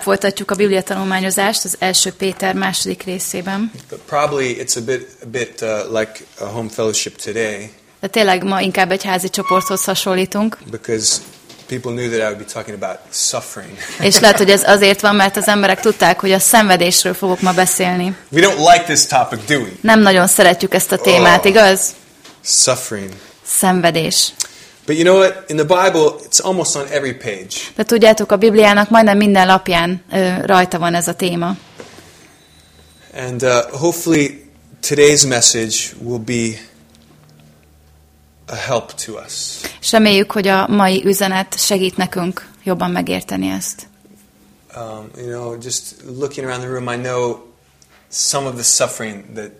Folytatjuk a Biblia tanulmányozást az első Péter második részében. But probably it's a bit, a bit uh, like a home fellowship today De tényleg ma inkább egy házi csoporthoz hasonlítunk. because people knew that I would be talking about suffering. És lehet, hogy ez azért van, mert az emberek tudták, hogy a szenvedésről fogok ma beszélni. we don't like this topic, do we? Nem nagyon szeretjük ezt a témát, igaz? Suffering. Szenvedés. But you know what? In the Bible, it's almost on every page. De tudjátok, a Bibliának majdnem minden lapján ö, rajta van ez a téma. And uh, hopefully, today's message will be a help to us. És reméljük, hogy a mai üzenet segít nekünk jobban megérteni ezt. Um, you know, just looking around the room, I know some of the suffering that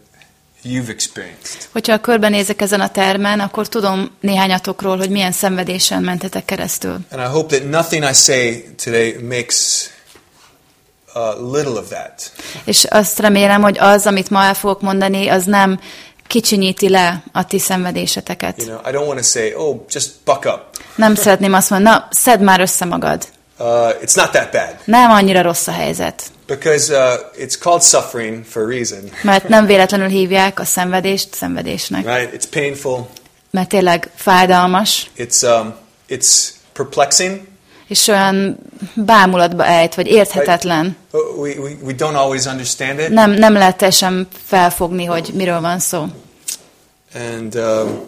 you've experienced. Hogyha körbenézek ezen a termen, akkor tudom néhányatokról, hogy milyen szenvedésen mentetek keresztül. And I hope that nothing I say today makes uh, little of that. És azt remélem, hogy az, amit ma el fogok mondani, az nem kicsinyíti le a ti You szenvedéseteket. know, I don't want to say, oh, just buck up. Nem szeretném azt mondani, na, szedd már össze magad. Uh, it's not that bad. Nem annyira rossz a helyzet. Because uh, it's called suffering for a reason, Mert nem véletlenül hívják a szenvedést szenvedésnek. right? It's painful. Mert tényleg fájdalmas, It's um, it's perplexing. és olyan bámulatba ejt, vagy érthetetlen. Uh, We, we, we don't always understand it, Nem, nem lehet teljesen felfogni, hogy miről van szó. and um,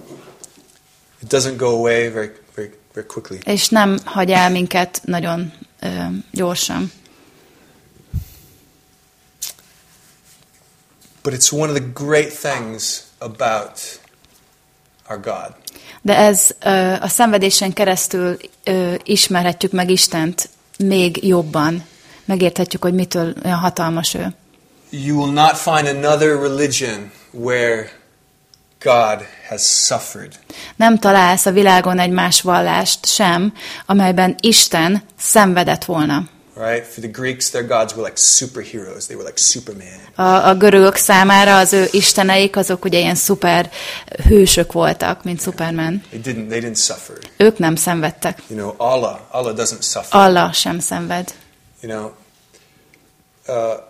it doesn't go away very, very, very quickly. És nem hagy el minket nagyon ö, gyorsan. But it's one of the great things about our God. De ez ö, a szenvedésen keresztül ö, ismerhetjük meg Istent még jobban. Megérthetjük, hogy mitől olyan hatalmas ő. You will not find another religion where God has suffered. Nem találsz a világon egy más vallást sem, amelyben Isten szenvedett volna. Right? For the Greeks, their gods were like superheroes. They were like Superman. A, a görögök számára az ő isteneik azok ugye ilyen szuper hősök voltak, mint Superman. They didn't. They didn't suffer. Ők nem szenvedtek. You know, Allah. Allah doesn't suffer. Allah sem szenved. You know. Uh,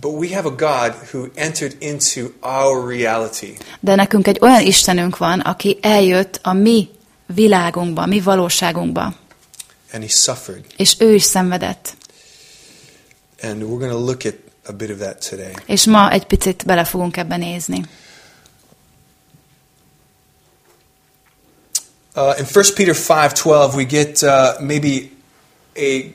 but we have a God who entered into our reality. De nekünk egy olyan Istenünk van, aki eljött a mi világunkba, mi valóságunkba, and he suffered. és ő is szenvedett. And we're going to look at a bit of that today. És ma egy picit bele fogunk ebbe nézni. Uh, in 1 Peter 5:12 we get uh, maybe a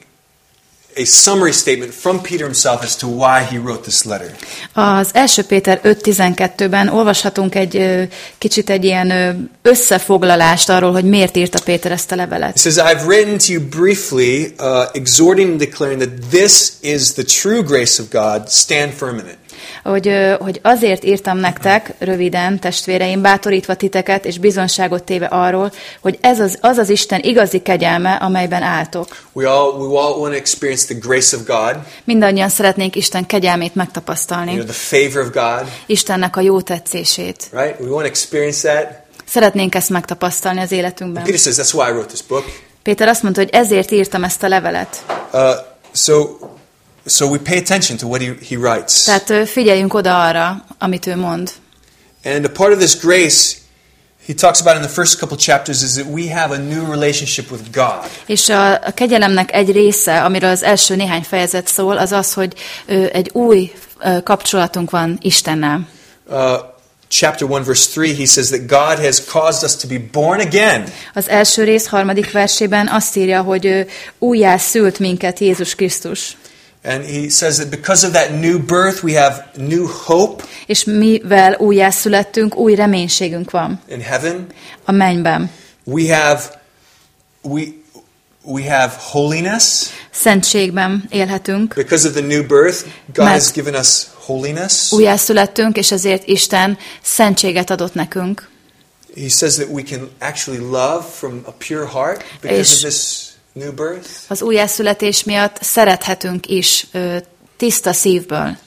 a summary statement from Peter himself as to why he wrote this letter. Az 1 Péter 5.12-ben olvashatunk egy kicsit egy ilyen összefoglalást arról, hogy miért írta Péter ezt a levelet. says, "I've written to you briefly, uh, exhorting and declaring that this is the true grace of God. Stand firm in it." Hogy, hogy azért írtam nektek, röviden, testvéreim, bátorítva titeket, és bizonságot téve arról, hogy ez az, az az Isten igazi kegyelme, amelyben álltok. We all we all want to experience the grace of God, Mindannyian szeretnénk Isten kegyelmét you megtapasztalni, know, the favor of God, Istennek a jó tetszését. right? We want to experience that. Szeretnénk ezt megtapasztalni az életünkben. Peter says, "That's why I wrote this book." Péter azt mondta, hogy ezért írtam ezt a levelet. Uh, so, so we pay attention to what he, he writes. Tehát figyeljünk oda arra, amit ő mond. And a part of this grace he talks about in the first couple chapters is that we have a new relationship with God. És a, a kegyelemnek egy része, amiről az első néhány fejezet szól, az az, hogy ö, egy új ö, kapcsolatunk van Istennel. Uh, chapter 1, verse 3, he says that God has caused us to be born again. Az első rész harmadik versében azt írja, hogy ő újjá szült minket Jézus Krisztus. And he says that because of that new birth, we have new hope És mivel újjá születtünk, új reménységünk van in heaven. a mennyben. We have, we, we have holiness. Szentségben élhetünk, Because of the new birth, God has given us holiness. újjá születtünk, és ezért Isten szentséget adott nekünk. He says that we can actually love from a pure heart because of this. Az újjászületés miatt szerethetünk is tiszta szívből.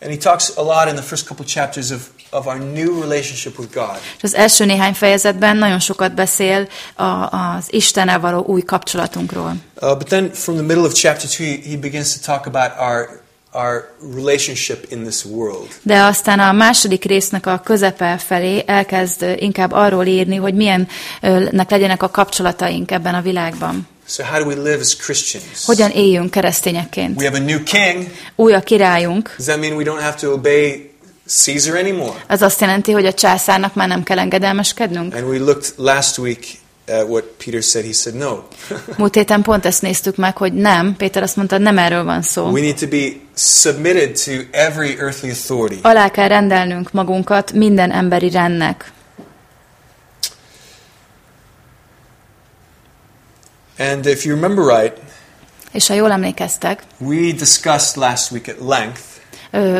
And he talks a lot in the first couple chapters of of our new relationship with God. És az első néhány fejezetben nagyon sokat beszél a, az Istennel való új kapcsolatunkról. Uh, but then from the middle of chapter 2, he, he begins to talk about our, our relationship in this world. De aztán a második résznek a közepe felé elkezd inkább arról írni, hogy milyennek legyenek a kapcsolataink ebben a világban. So, how do we live as Christians? Hogyan éljünk keresztényekként. We have a new king. Új a királyunk, Does that mean we don't have to obey Caesar anymore? az azt jelenti, hogy a császárnak már nem kell engedelmeskednünk? And we looked last week at what Peter said. He said, no. Múlt héten pont ezt néztük meg, hogy nem. Péter azt mondta, nem erről van szó. we need to be submitted to every earthly authority. Alá kell rendelnünk magunkat minden emberi rendnek. And if you remember right, És ha jól emlékeztek, we discussed last week at length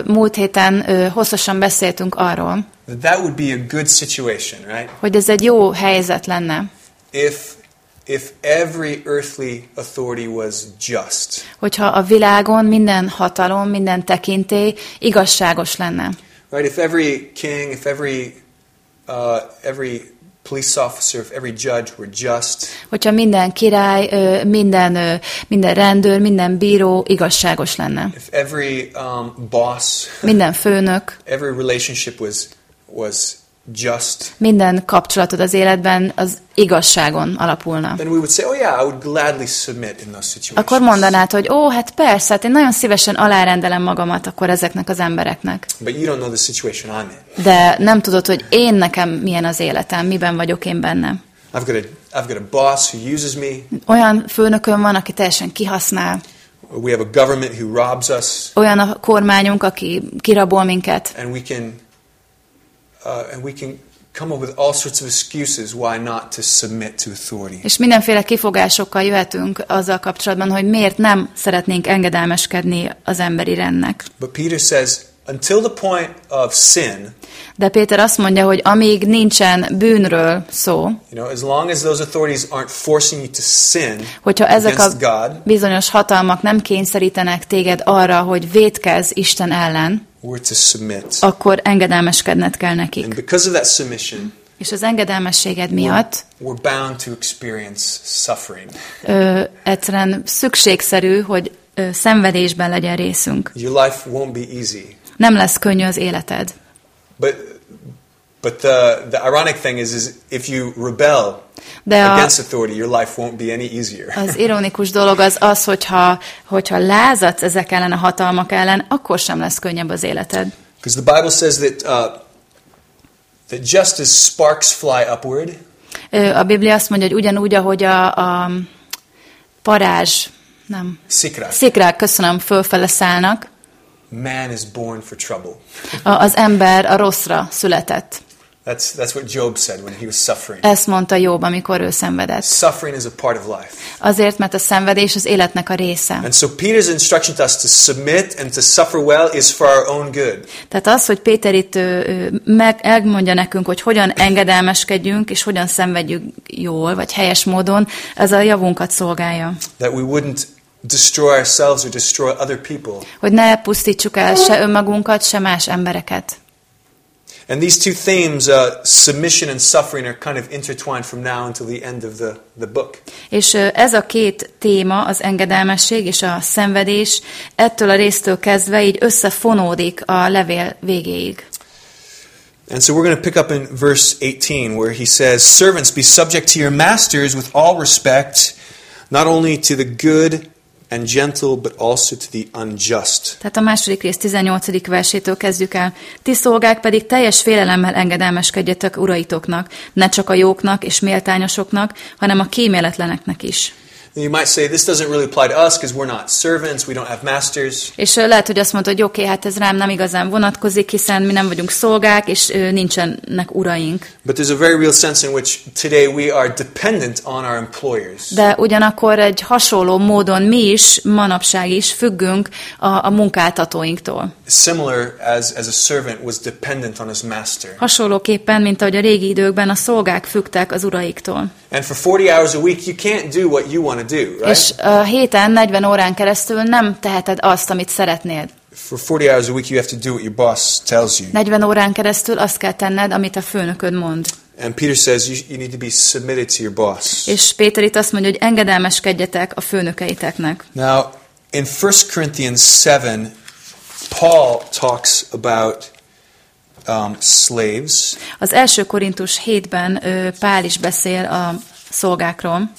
múlt héten hosszasan beszéltünk arról, that that would be a good situation, right? hogy ez egy jó helyzet lenne, If if every earthly authority was just. hogyha a világon minden hatalom, minden tekintély igazságos lenne. Right? If every king, if every uh, every police officer, if every judge were just, Hogyha minden király, minden, minden rendőr, minden bíró igazságos lenne. if every um, boss, Minden főnök, every relationship was was just, minden kapcsolatod az életben az igazságon alapulna. then we would say, oh yeah, I would gladly submit in those situations. Akkor mondanád, hogy ó, hát persze, hát én nagyon szívesen alárendelem magamat akkor ezeknek az embereknek. But you don't know the situation I'm in. De nem tudod, hogy én nekem milyen az életem, miben vagyok én benne. I've got a I've got a boss who uses me. Olyan főnökön van, aki teljesen kihasznál, We have a government who robs us, olyan a kormányunk, aki kirabol minket, and we can uh, and we can come up with all sorts of excuses why not to submit to authority. és mindenféle kifogásokkal jöhetünk azzal kapcsolatban, hogy miért nem szeretnénk engedelmeskedni az emberi rendnek. But Peter says, until the point of sin, De Péter azt mondja, hogy amíg nincsen bűnről szó, you know, as long as those authorities aren't forcing you to sin hogyha ezek a God, bizonyos hatalmak nem kényszerítenek téged arra, hogy védkezz Isten ellen, we're to submit. akkor engedelmeskedned kell nekik. And because of that submission, És az engedelmességed miatt we're bound to experience suffering. ö, egyszerűen szükségszerű, hogy ö, szenvedésben legyen részünk. Your life won't be easy. Nem lesz könnyű az életed. But but the the ironic thing is is if you rebel De a, against authority, your life won't be any easier. az ironikus dolog az az, hogyha, hogyha lázadsz ezek ellen a hatalmak ellen, akkor sem lesz könnyebb az életed. Because the Bible says that uh, that just as sparks fly upward, A Biblia azt mondja, hogy ugyanúgy, ahogy a, a parázs, nem, sikra, szikrák, köszönöm, fölfele szállnak, man is born for trouble. az ember a rosszra született. That's that's what Job said when he was suffering. Ezt mondta Jobb, amikor ő szenvedett. Suffering is a part of life. Azért, mert a szenvedés az életnek a része. And so Peter's instruction to us to submit and to suffer well is for our own good. Tehát az, hogy Péter itt ő, meg, elmondja nekünk, hogy hogyan engedelmeskedjünk, és hogyan szenvedjük jól, vagy helyes módon, ez a javunkat szolgálja. That we wouldn't destroy ourselves or destroy other people. Hogy ne pusztítsuk el se önmagunkat, se más embereket. And these two themes, uh, submission and suffering, are kind of intertwined from now until the end of the, the book. És ez a két téma, az engedelmesség és a szenvedés, ettől a résztől kezdve így összefonódik a levél végéig. And so we're going to pick up in verse 18 where he says, Servants, be subject to your masters with all respect, not only to the good and gentle, but also to the unjust. Tehát a második rész 18. versétől kezdjük el. Ti szolgák pedig teljes félelemmel engedelmeskedjetek uraitoknak, ne csak a jóknak és méltányosoknak, hanem a kíméletleneknek is. You might say, this doesn't really apply to us because we're not servants, we don't have masters. És lehet, hogy azt mondod, hogy oké, okay, hát ez rám nem igazán vonatkozik, hiszen mi nem vagyunk szolgák, és nincsenek uraink. But there's a very real sense in which today we are dependent on our employers. De ugyanakkor egy hasonló módon mi is, manapság is függünk a, a munkáltatóinktól. Similar as, as a servant was dependent on his master. Hasonlóképpen, mint ahogy a régi időkben a szolgák fügtek az uraiktól. And for 40 hours a week, you can't do what you want to do, right? És a héten 40 órán keresztül nem teheted azt, amit szeretnéd. for 40 hours a week, you have to do what your boss tells you. 40 órán keresztül azt kell tenned, amit a főnököd mond. And Peter says you, you need to be submitted to your boss. És Péter itt azt mondja, hogy engedelmeskedjetek a főnökeiteknek. Now, in 1 Corinthians 7, Paul talks about um, slaves. Az első Korintus 7-ben ö, Pál is beszél a szolgákról.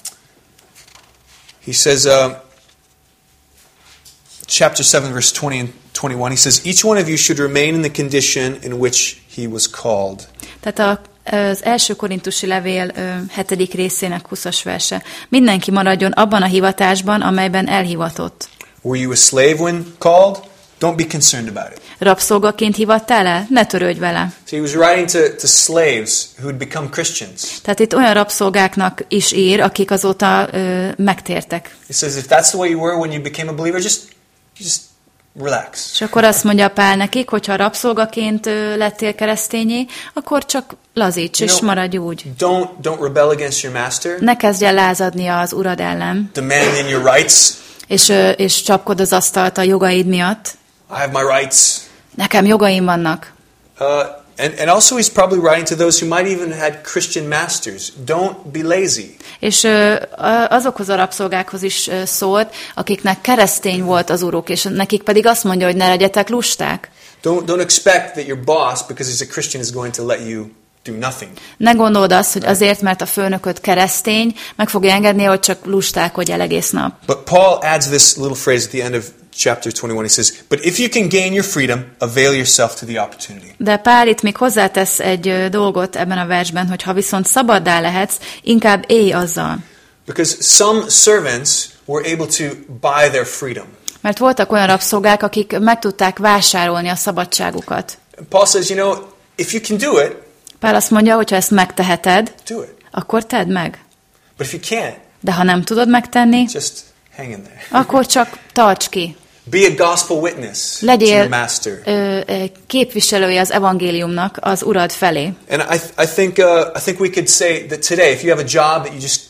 He says, uh, chapter 7, verse 20 and 21, he says, Each one of you should remain in the condition in which he was called. Tehát a, az első korintusi levél hetedik részének 20-as verse. Mindenki maradjon abban a hivatásban, amelyben elhivatott. Were you a slave when called? Don't be concerned about it. Rabszolgaként hivattál el? Ne törődj vele. So he was writing to, to slaves who had become Christians. Tehát itt olyan rabszolgáknak is ír, akik azóta ö, megtértek. He says, if that's the way you were when you became a believer, just, just relax. És akkor azt mondja Pál nekik, hogyha rabszolgaként lettél keresztényé, akkor csak lazíts, és maradj úgy. Don't, don't rebel against your master. Ne kezdj el lázadni az urad ellen, Demanding your rights. és, és csapkod az asztalt a jogaid miatt. I have my rights. Nekem jogaim vannak. Uh, and, and also, he's probably writing to those who might even had Christian masters. Don't be lazy. És a- azokhoz a rabszolgákhoz is ö, szólt, akiknek keresztény volt az uruk, és nekik pedig azt mondja, hogy ne legyetek lusták. Don't, don't expect that your boss, because he's a Christian, is going to let you do nothing. Ne gondold azt, hogy azért, mert a főnököd keresztény, meg fogja engedni, hogy csak lustálkodj el egész nap. But Paul adds this little phrase at the end of chapter 21. He says, But if you can gain your freedom, avail yourself to the opportunity. De Pál itt még hozzátesz egy dolgot ebben a versben, hogy ha viszont szabaddá lehetsz, inkább élj azzal. Because some servants were able to buy their freedom. Mert voltak olyan rabszolgák, akik meg tudták vásárolni a szabadságukat. Paul says, You know, if you can do it, Pál azt mondja, hogy ha ezt megteheted, akkor tedd meg. De ha nem tudod megtenni, akkor csak tarts ki. Be a gospel witness to Legyél master. ö, ö, képviselője az evangéliumnak az urad felé. And I, I think uh, I think we could say that today, if you have a job that you just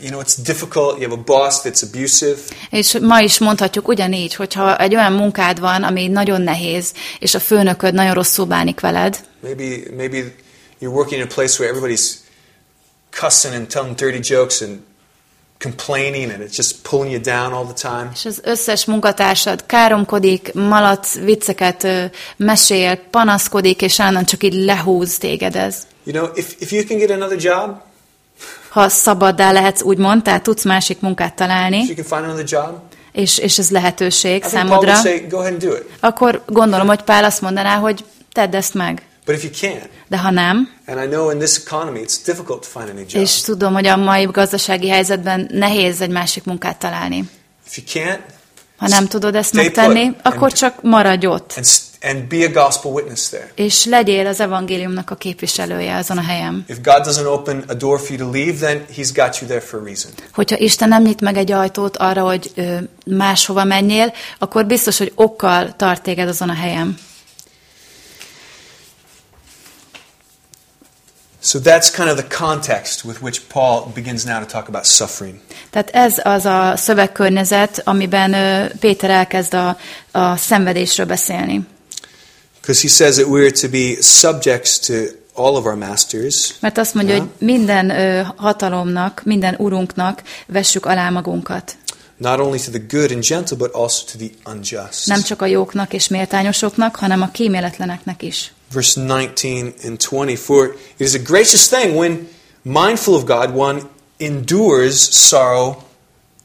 you know it's difficult, you have a boss that's abusive, És ma is mondhatjuk ugyanígy, hogyha egy olyan munkád van, ami nagyon nehéz, és a főnököd nagyon rosszul bánik veled, maybe maybe you're working in a place where everybody's cussing and telling dirty jokes and complaining, and it's just pulling you down all the time. és az összes munkatársad káromkodik, malac vicceket mesél, panaszkodik, és állandóan csak így lehúz téged ez. You know, if if you can get another job, Ha szabaddá lehetsz, úgymond, tehát tudsz másik munkát if találni, you can find another job, és, és ez lehetőség számodra, say, akkor gondolom, hogy Pál azt mondaná, hogy tedd ezt meg. But if you can't, De ha nem, and I know in this economy it's difficult to find a new job. és tudom, hogy a mai gazdasági helyzetben nehéz egy másik munkát találni. If you can't, Ha nem tudod ezt megtenni, put. akkor And- csak maradj ott, and and be a gospel witness there. és legyél az evangéliumnak a képviselője azon a helyen. If God doesn't open a door for you to leave, then He's got you there for a reason. Hogyha Isten nem nyit meg egy ajtót arra, hogy ö, máshova menjél, akkor biztos, hogy okkal tart téged azon a helyen. So that's kind of the context with which Paul begins now to talk about suffering. Tehát ez az a szövegkörnyezet, amiben Péter elkezd a, a szenvedésről beszélni. Because he says that we're to be subjects to all of our masters, Mert azt mondja, Ja. hogy minden ö, hatalomnak, minden urunknak vessük alá magunkat. Not only to the good and gentle, but also to the unjust. Nem csak a jóknak és méltányosoknak, hanem a kíméletleneknek is. Verse 19 and 20 For it is a gracious thing when, mindful of God, one endures sorrow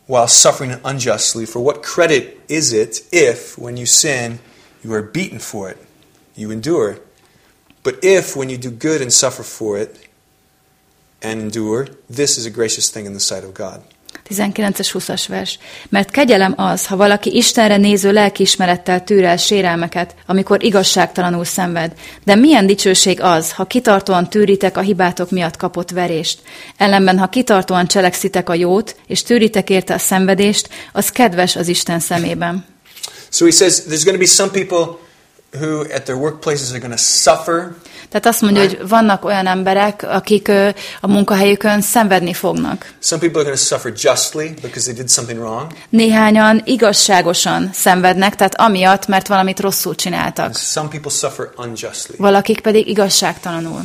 while suffering unjustly. For what credit is it if, when you sin, you are beaten for it? You endure. But if, when you do good and suffer for it, and endure, this is a gracious thing in the sight of God. 19-es 20-as vers. Mert kegyelem az, ha valaki Istenre néző lelkiismerettel tűr el sérelmeket, amikor igazságtalanul szenved. De milyen dicsőség az, ha kitartóan tűritek a hibátok miatt kapott verést. Ellenben, ha kitartóan cselekszitek a jót, és tűritek érte a szenvedést, az kedves az Isten szemében. So he says there's going to be some people who at their workplaces are going to suffer. Tehát azt mondja, hogy vannak olyan emberek, akik a munkahelyükön szenvedni fognak. Some people are going to suffer justly because they did something wrong. Néhányan igazságosan szenvednek, tehát amiatt, mert valamit rosszul csináltak. Some people suffer unjustly. Valakik pedig igazságtalanul.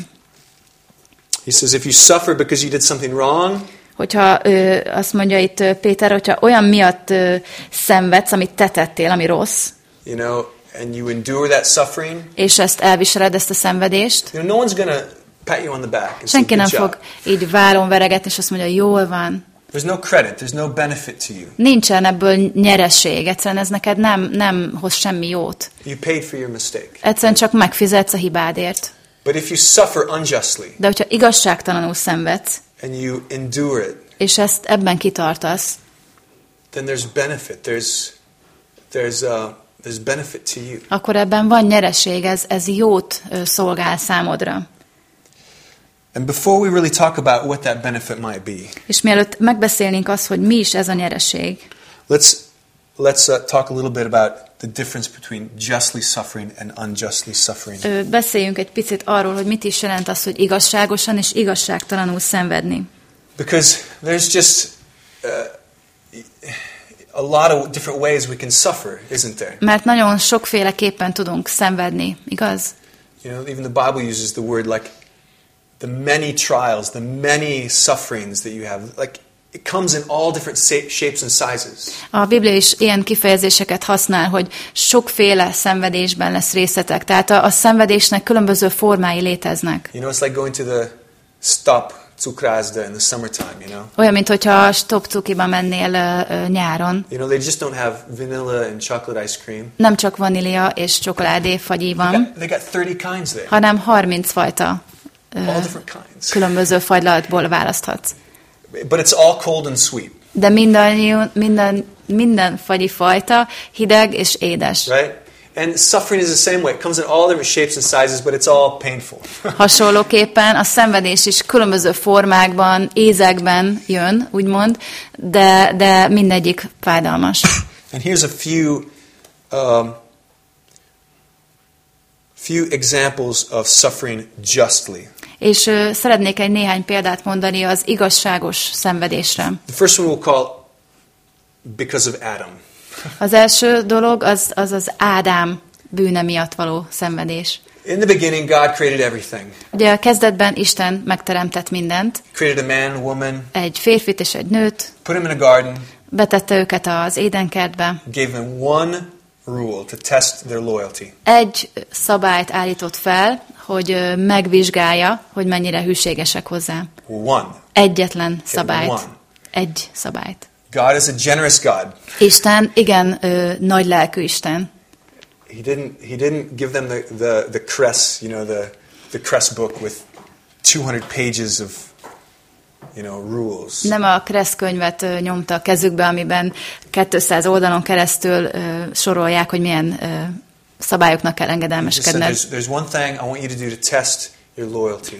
He says, if you suffer because you did something wrong, Hogyha ö, azt mondja itt Péter, hogyha olyan miatt ö, szenvedsz, amit te tettél, ami rossz, you know, and you endure that suffering, és ezt elviseled, ezt a szenvedést, you know, no one's pat you on the back and senki nem fog job. így vállon veregetni, és azt mondja, jól van. There's no credit. There's no benefit to you. Nincsen ebből nyereség, egyszerűen ez neked nem, nem hoz semmi jót. You paid for your mistake. Egyszerűen csak megfizetsz a hibádért. But if you suffer unjustly De hogyha igazságtalanul szenvedsz, and you endure it, és ezt ebben kitartasz, then there's benefit. There's there's uh, there's benefit to you. akkor ebben van nyereség, ez, ez jót szolgál számodra. And before we really talk about what that benefit might be, És mielőtt megbeszélnénk azt, hogy mi is ez a nyereség, let's let's uh, talk a little bit about the difference between justly suffering and unjustly suffering. ö, beszéljünk egy picit arról, hogy mit is jelent az, hogy igazságosan és igazságtalanul szenvedni. Because there's just uh, a lot of different ways we can suffer, isn't there? Mert nagyon sokféleképpen tudunk szenvedni, igaz? You know, even the Bible uses the word like the many trials, the many sufferings that you have. Like it comes in all different shapes and sizes. A Biblia is ilyen kifejezéseket használ, hogy sokféle szenvedésben lesz részletek. Tehát a, a szenvedésnek különböző formái léteznek. You know, it's like going to the stop Zukrasda in the summertime, you know? Olyan, mint hogyha Stop Cukiba mennél ö, ö, nyáron. You know, they just don't have vanilla and chocolate ice cream. Nem csak vanília és csokoládé fagyi They van, got, they got 30 kinds there. hanem 30 fajta ö, All different kinds. különböző fagylaltból választhatsz. But it's all cold and sweet, De minden, minden, minden fagyi fajta hideg és édes. right? And suffering is the same way. It comes in all different shapes and sizes, but it's all painful. Hasonlóképpen a szenvedés is különböző formákban, ézekben jön, úgymond, de, de mindegyik fájdalmas. And here's a few um, few examples of suffering justly. És ö, szeretnék egy néhány példát mondani az igazságos szenvedésre. The first one we'll call because of Adam. Az első dolog az az, az Ádám bűne miatt való szenvedés. In the beginning, God created everything. Ugye a kezdetben Isten megteremtett mindent, Created a man, woman, egy férfit és egy nőt, put him in a garden, betette őket az édenkertbe, gave them one rule to test their loyalty. egy szabályt állított fel, hogy megvizsgálja, hogy mennyire hűségesek hozzá. One. Egyetlen szabályt. one. Egy szabályt. God is a generous God. Isten, igen, ö, nagy lelkű Isten. He didn't. He didn't give them the the, the cress, you know, the the cress book with 200 pages of, you know, rules. Nem a Kressz könyvet ö, nyomta a kezükbe, amiben 200 oldalon keresztül ö, sorolják, hogy milyen ö, szabályoknak kell engedelmeskedned, there's, there's one thing I want you to do to test.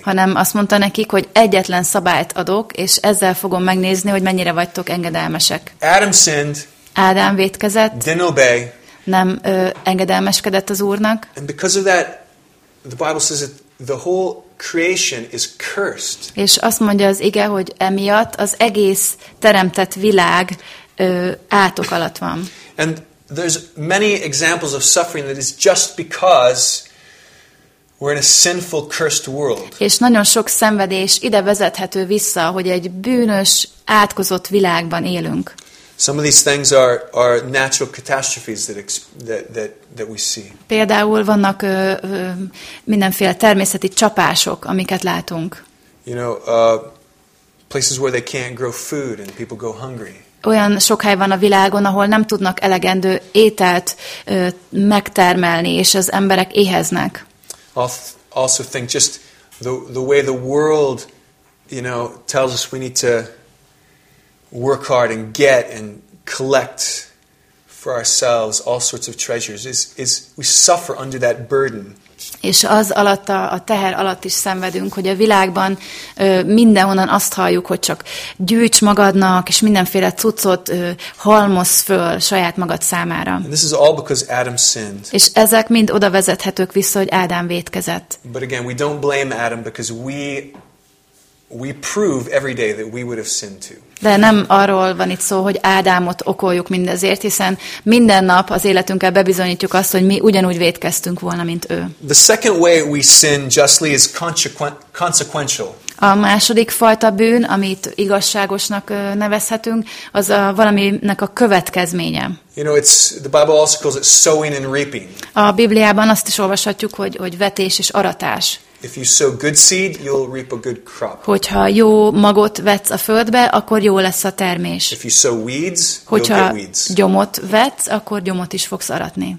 Hanem azt mondta nekik, hogy egyetlen szabályt adok, és ezzel fogom megnézni, hogy mennyire vagytok engedelmesek. Adam sinned, Ádám vétkezett, didn't obey, nem ö, engedelmeskedett az Úrnak, and because of that, the Bible says that the whole creation is cursed. és azt mondja az ige, hogy emiatt az egész teremtett világ ö, átok alatt van. And there's many examples of suffering that is just because we're in a sinful, cursed world. És nagyon sok szenvedés ide vezethető vissza, hogy egy bűnös, átkozott világban élünk. Some of these things are, are natural catastrophes that, that, that, that we see. Például vannak ö, ö, mindenféle természeti csapások, amiket látunk. You know, uh, places where they can't grow food and people go hungry. Olyan sok hely van a világon, ahol nem tudnak elegendő ételt ö, megtermelni, és az emberek éheznek. Al- Also, think just the, the way the world, you know, tells us we need to work hard and get and collect for ourselves all sorts of treasures is, is we suffer under that burden És az alatt, a, a teher alatt is szenvedünk, hogy a világban ö, mindenhonnan azt halljuk, hogy csak gyűjts magadnak, és mindenféle cuccot ö, halmoz föl saját magad számára. And this is all because Adam sinned. És ezek mind oda vezethetők vissza, hogy Ádám vétkezett. But again, we don't blame Adam because we we prove every day that we would have sinned too. De nem arról van itt szó, hogy Ádámot okoljuk mindezért, hiszen minden nap az életünkkel bebizonyítjuk azt, hogy mi ugyanúgy vétkeztünk volna, mint ő. The second way we sin justly is consequen- consequential. A második fajta bűn, amit igazságosnak nevezhetünk, az a valaminek a következménye. You know, it's the Bible also calls it sowing and reaping. A Bibliában azt is olvashatjuk, hogy, hogy vetés és aratás. If you sow good seed, you'll reap a good crop. Hogyha jó magot vetsz a földbe, akkor jó lesz a termés. If you sow weeds, you'll Hogyha get weeds. gyomot vetsz, akkor gyomot is fogsz aratni.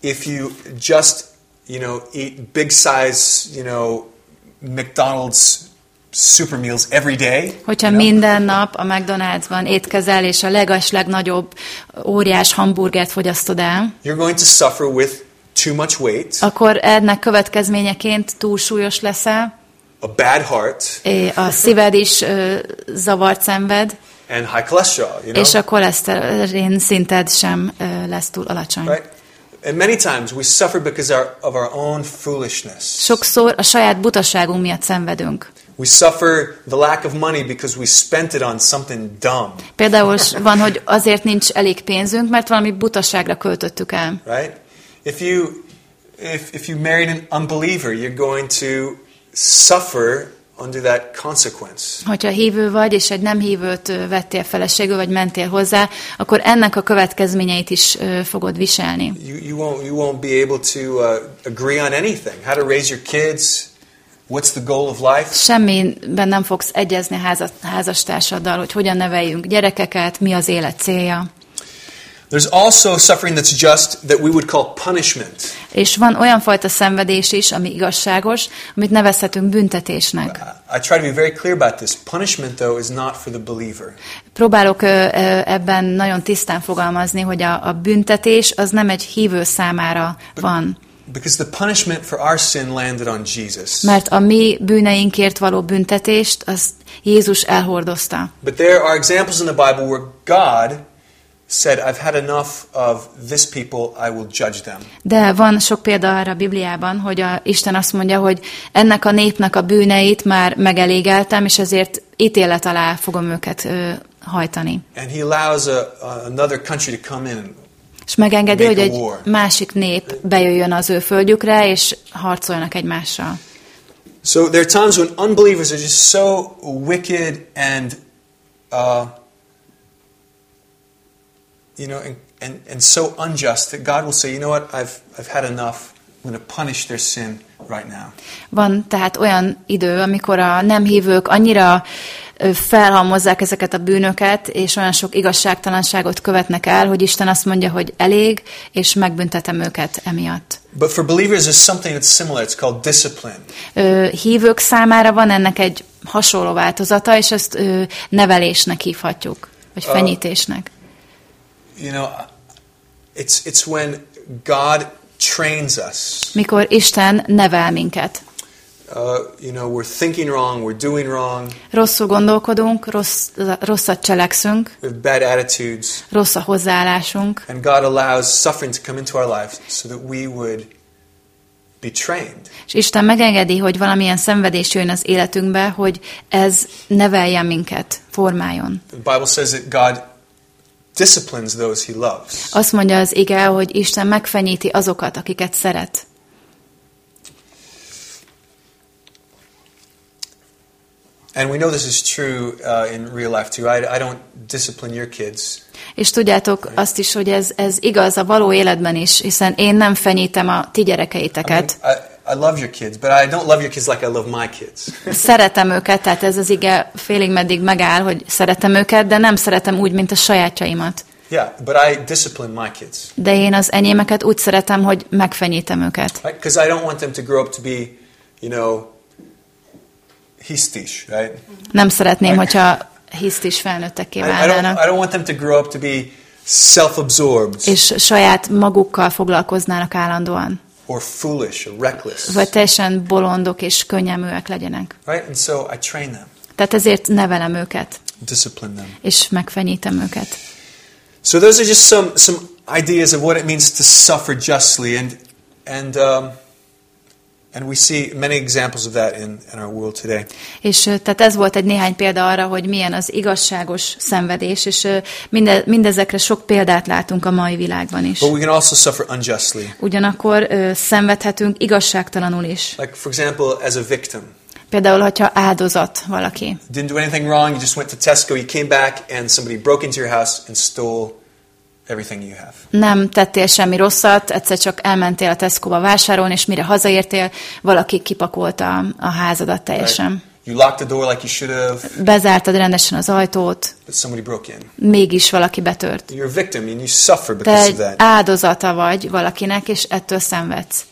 If you just, you know, eat big size, you know, McDonald's super meals every day, Hogyha you know, minden nap a McDonald'sban étkezel, és a legas, legnagyobb óriás hamburgert fogyasztod el, you're going to suffer with too much weight, akkor ennek következményeként túlsúlyos leszel, a bad heart, a szíved is ö, zavart szenved, and high cholesterol, you know? és a koleszterin szinted sem ö, lesz túl alacsony. Right? And many times we suffer because our, of our own foolishness. Sokszor a saját butaságunk miatt szenvedünk. We suffer the lack of money because we spent it on something dumb, Például van, hogy azért nincs elég pénzünk, mert valami butaságra költöttük el. right? If you if if you married an unbeliever, you're going to suffer under that consequence. Hogyha hívő vagy, és egy nem hívőt vettél feleségül, vagy mentél hozzá, akkor ennek a következményeit is fogod viselni. You you won't you won't be able to uh, agree on anything. How to raise your kids? What's the goal of life? Semmiben nem fogsz egyezni házastársaddal, hogy hogyan neveljünk gyerekeket, mi az élet célja. There's also suffering that's just that we would call punishment. És van olyan fajta szenvedés is, ami igazságos, amit nevezhetünk büntetésnek. I try to be very clear about this. Punishment, though, is not for the believer. Próbálok ebben nagyon tisztán fogalmazni, hogy a, a büntetés az nem egy hívő számára van. Because the punishment for our sin landed on Jesus. Mert a mi bűneinkért való büntetést, azt Jézus elhordozta. But there are examples in the Bible where God said, I've had enough of this people, I will judge them. De van sok példa arra a Bibliában, hogy a Isten azt mondja, hogy ennek a népnek a bűneit már megelégeltem, és ezért ítélet alá fogom őket ö, hajtani. And he allows a, a- another country to come in. És megengedi, hogy egy másik nép bejöjjön az ő földjükre, és harcoljanak egymással. So there are times when unbelievers are just so wicked and, uh, you know, and, and, and so unjust that God will say, you know what, I've, I've had enough. I'm going to punish their sin right now. Van tehát olyan idő, amikor a nem hívők annyira felhalmozzák ezeket a bűnöket, és olyan sok igazságtalanságot követnek el, hogy Isten azt mondja, hogy elég, és megbüntetem őket emiatt. But for believers, there's something that's similar. It's called discipline. Ö, hívők számára van ennek egy hasonló változata, és ezt ö, nevelésnek hívhatjuk, vagy fenyítésnek. You know, it's, it's when God trains us. Mikor Isten nevel minket. Uh, you know, we're thinking wrong, we're doing wrong, Rosszul gondolkodunk, rossz, rosszat cselekszünk, we have bad attitudes, rossz a hozzáállásunk, and God allows suffering to come into our lives so that we would be trained. és Isten megengedi, hogy valamilyen szenvedés jön az életünkbe, hogy ez neveljen minket, formáljon. The Bible says that God disciplines those he loves. Azt mondja az ige, hogy Isten megfenyíti azokat, akiket szeret. And we know this is true uh, in real life too. I, I don't discipline your kids. És tudjátok azt is, hogy ez, ez igaz a való életben is, hiszen én nem fenyítem a ti I, mean, gyerekeiteket. I, I love your kids, but I don't love your kids like I love my kids. Szeretem őket, tehát ez az ige félig meddig megáll, hogy szeretem őket, de nem szeretem úgy, mint a sajátjaimat. yeah, but I discipline my kids. De én az enyémeket úgy szeretem, hogy megfenyítem őket. Right? Because I don't want them to grow up to be, you know, histish, right? Nem szeretném, hogyha hisztis felnőttekké I, I, don't, válnának, I don't want them to grow up to be self-absorbed. és saját magukkal foglalkoznának állandóan. Or foolish or reckless. vagy teljesen bolondok és könnyelműek legyenek. Right? And so I train them, Tehát ezért nevelem őket, discipline them. és megfenyítem őket. So those are just some some ideas of what it means to suffer justly, and and um, and we see many examples of that in, in our world today. És tehát ez volt egy néhány példa arra, hogy milyen az igazságos szenvedés, és minde, mindezekre sok példát látunk a mai világban is. But we can also suffer unjustly. Ugyanakkor ö, szenvedhetünk igazságtalanul is. Like for example, as a victim. Például, hogyha áldozat valaki. Didn't do anything wrong, you just went to Tesco, you came back and somebody broke into your house and stole everything you have. Nem tettél semmi rosszat, egyszer csak elmentél a Tesco-ba vásárolni, és mire hazaértél, valaki kipakolta a házadat teljesen. You locked the door like you should have, Bezártad rendesen az ajtót, but somebody broke in. mégis valaki betört. You're a victim and you suffer Te because of egy that. áldozata vagy valakinek, és ettől szenvedsz.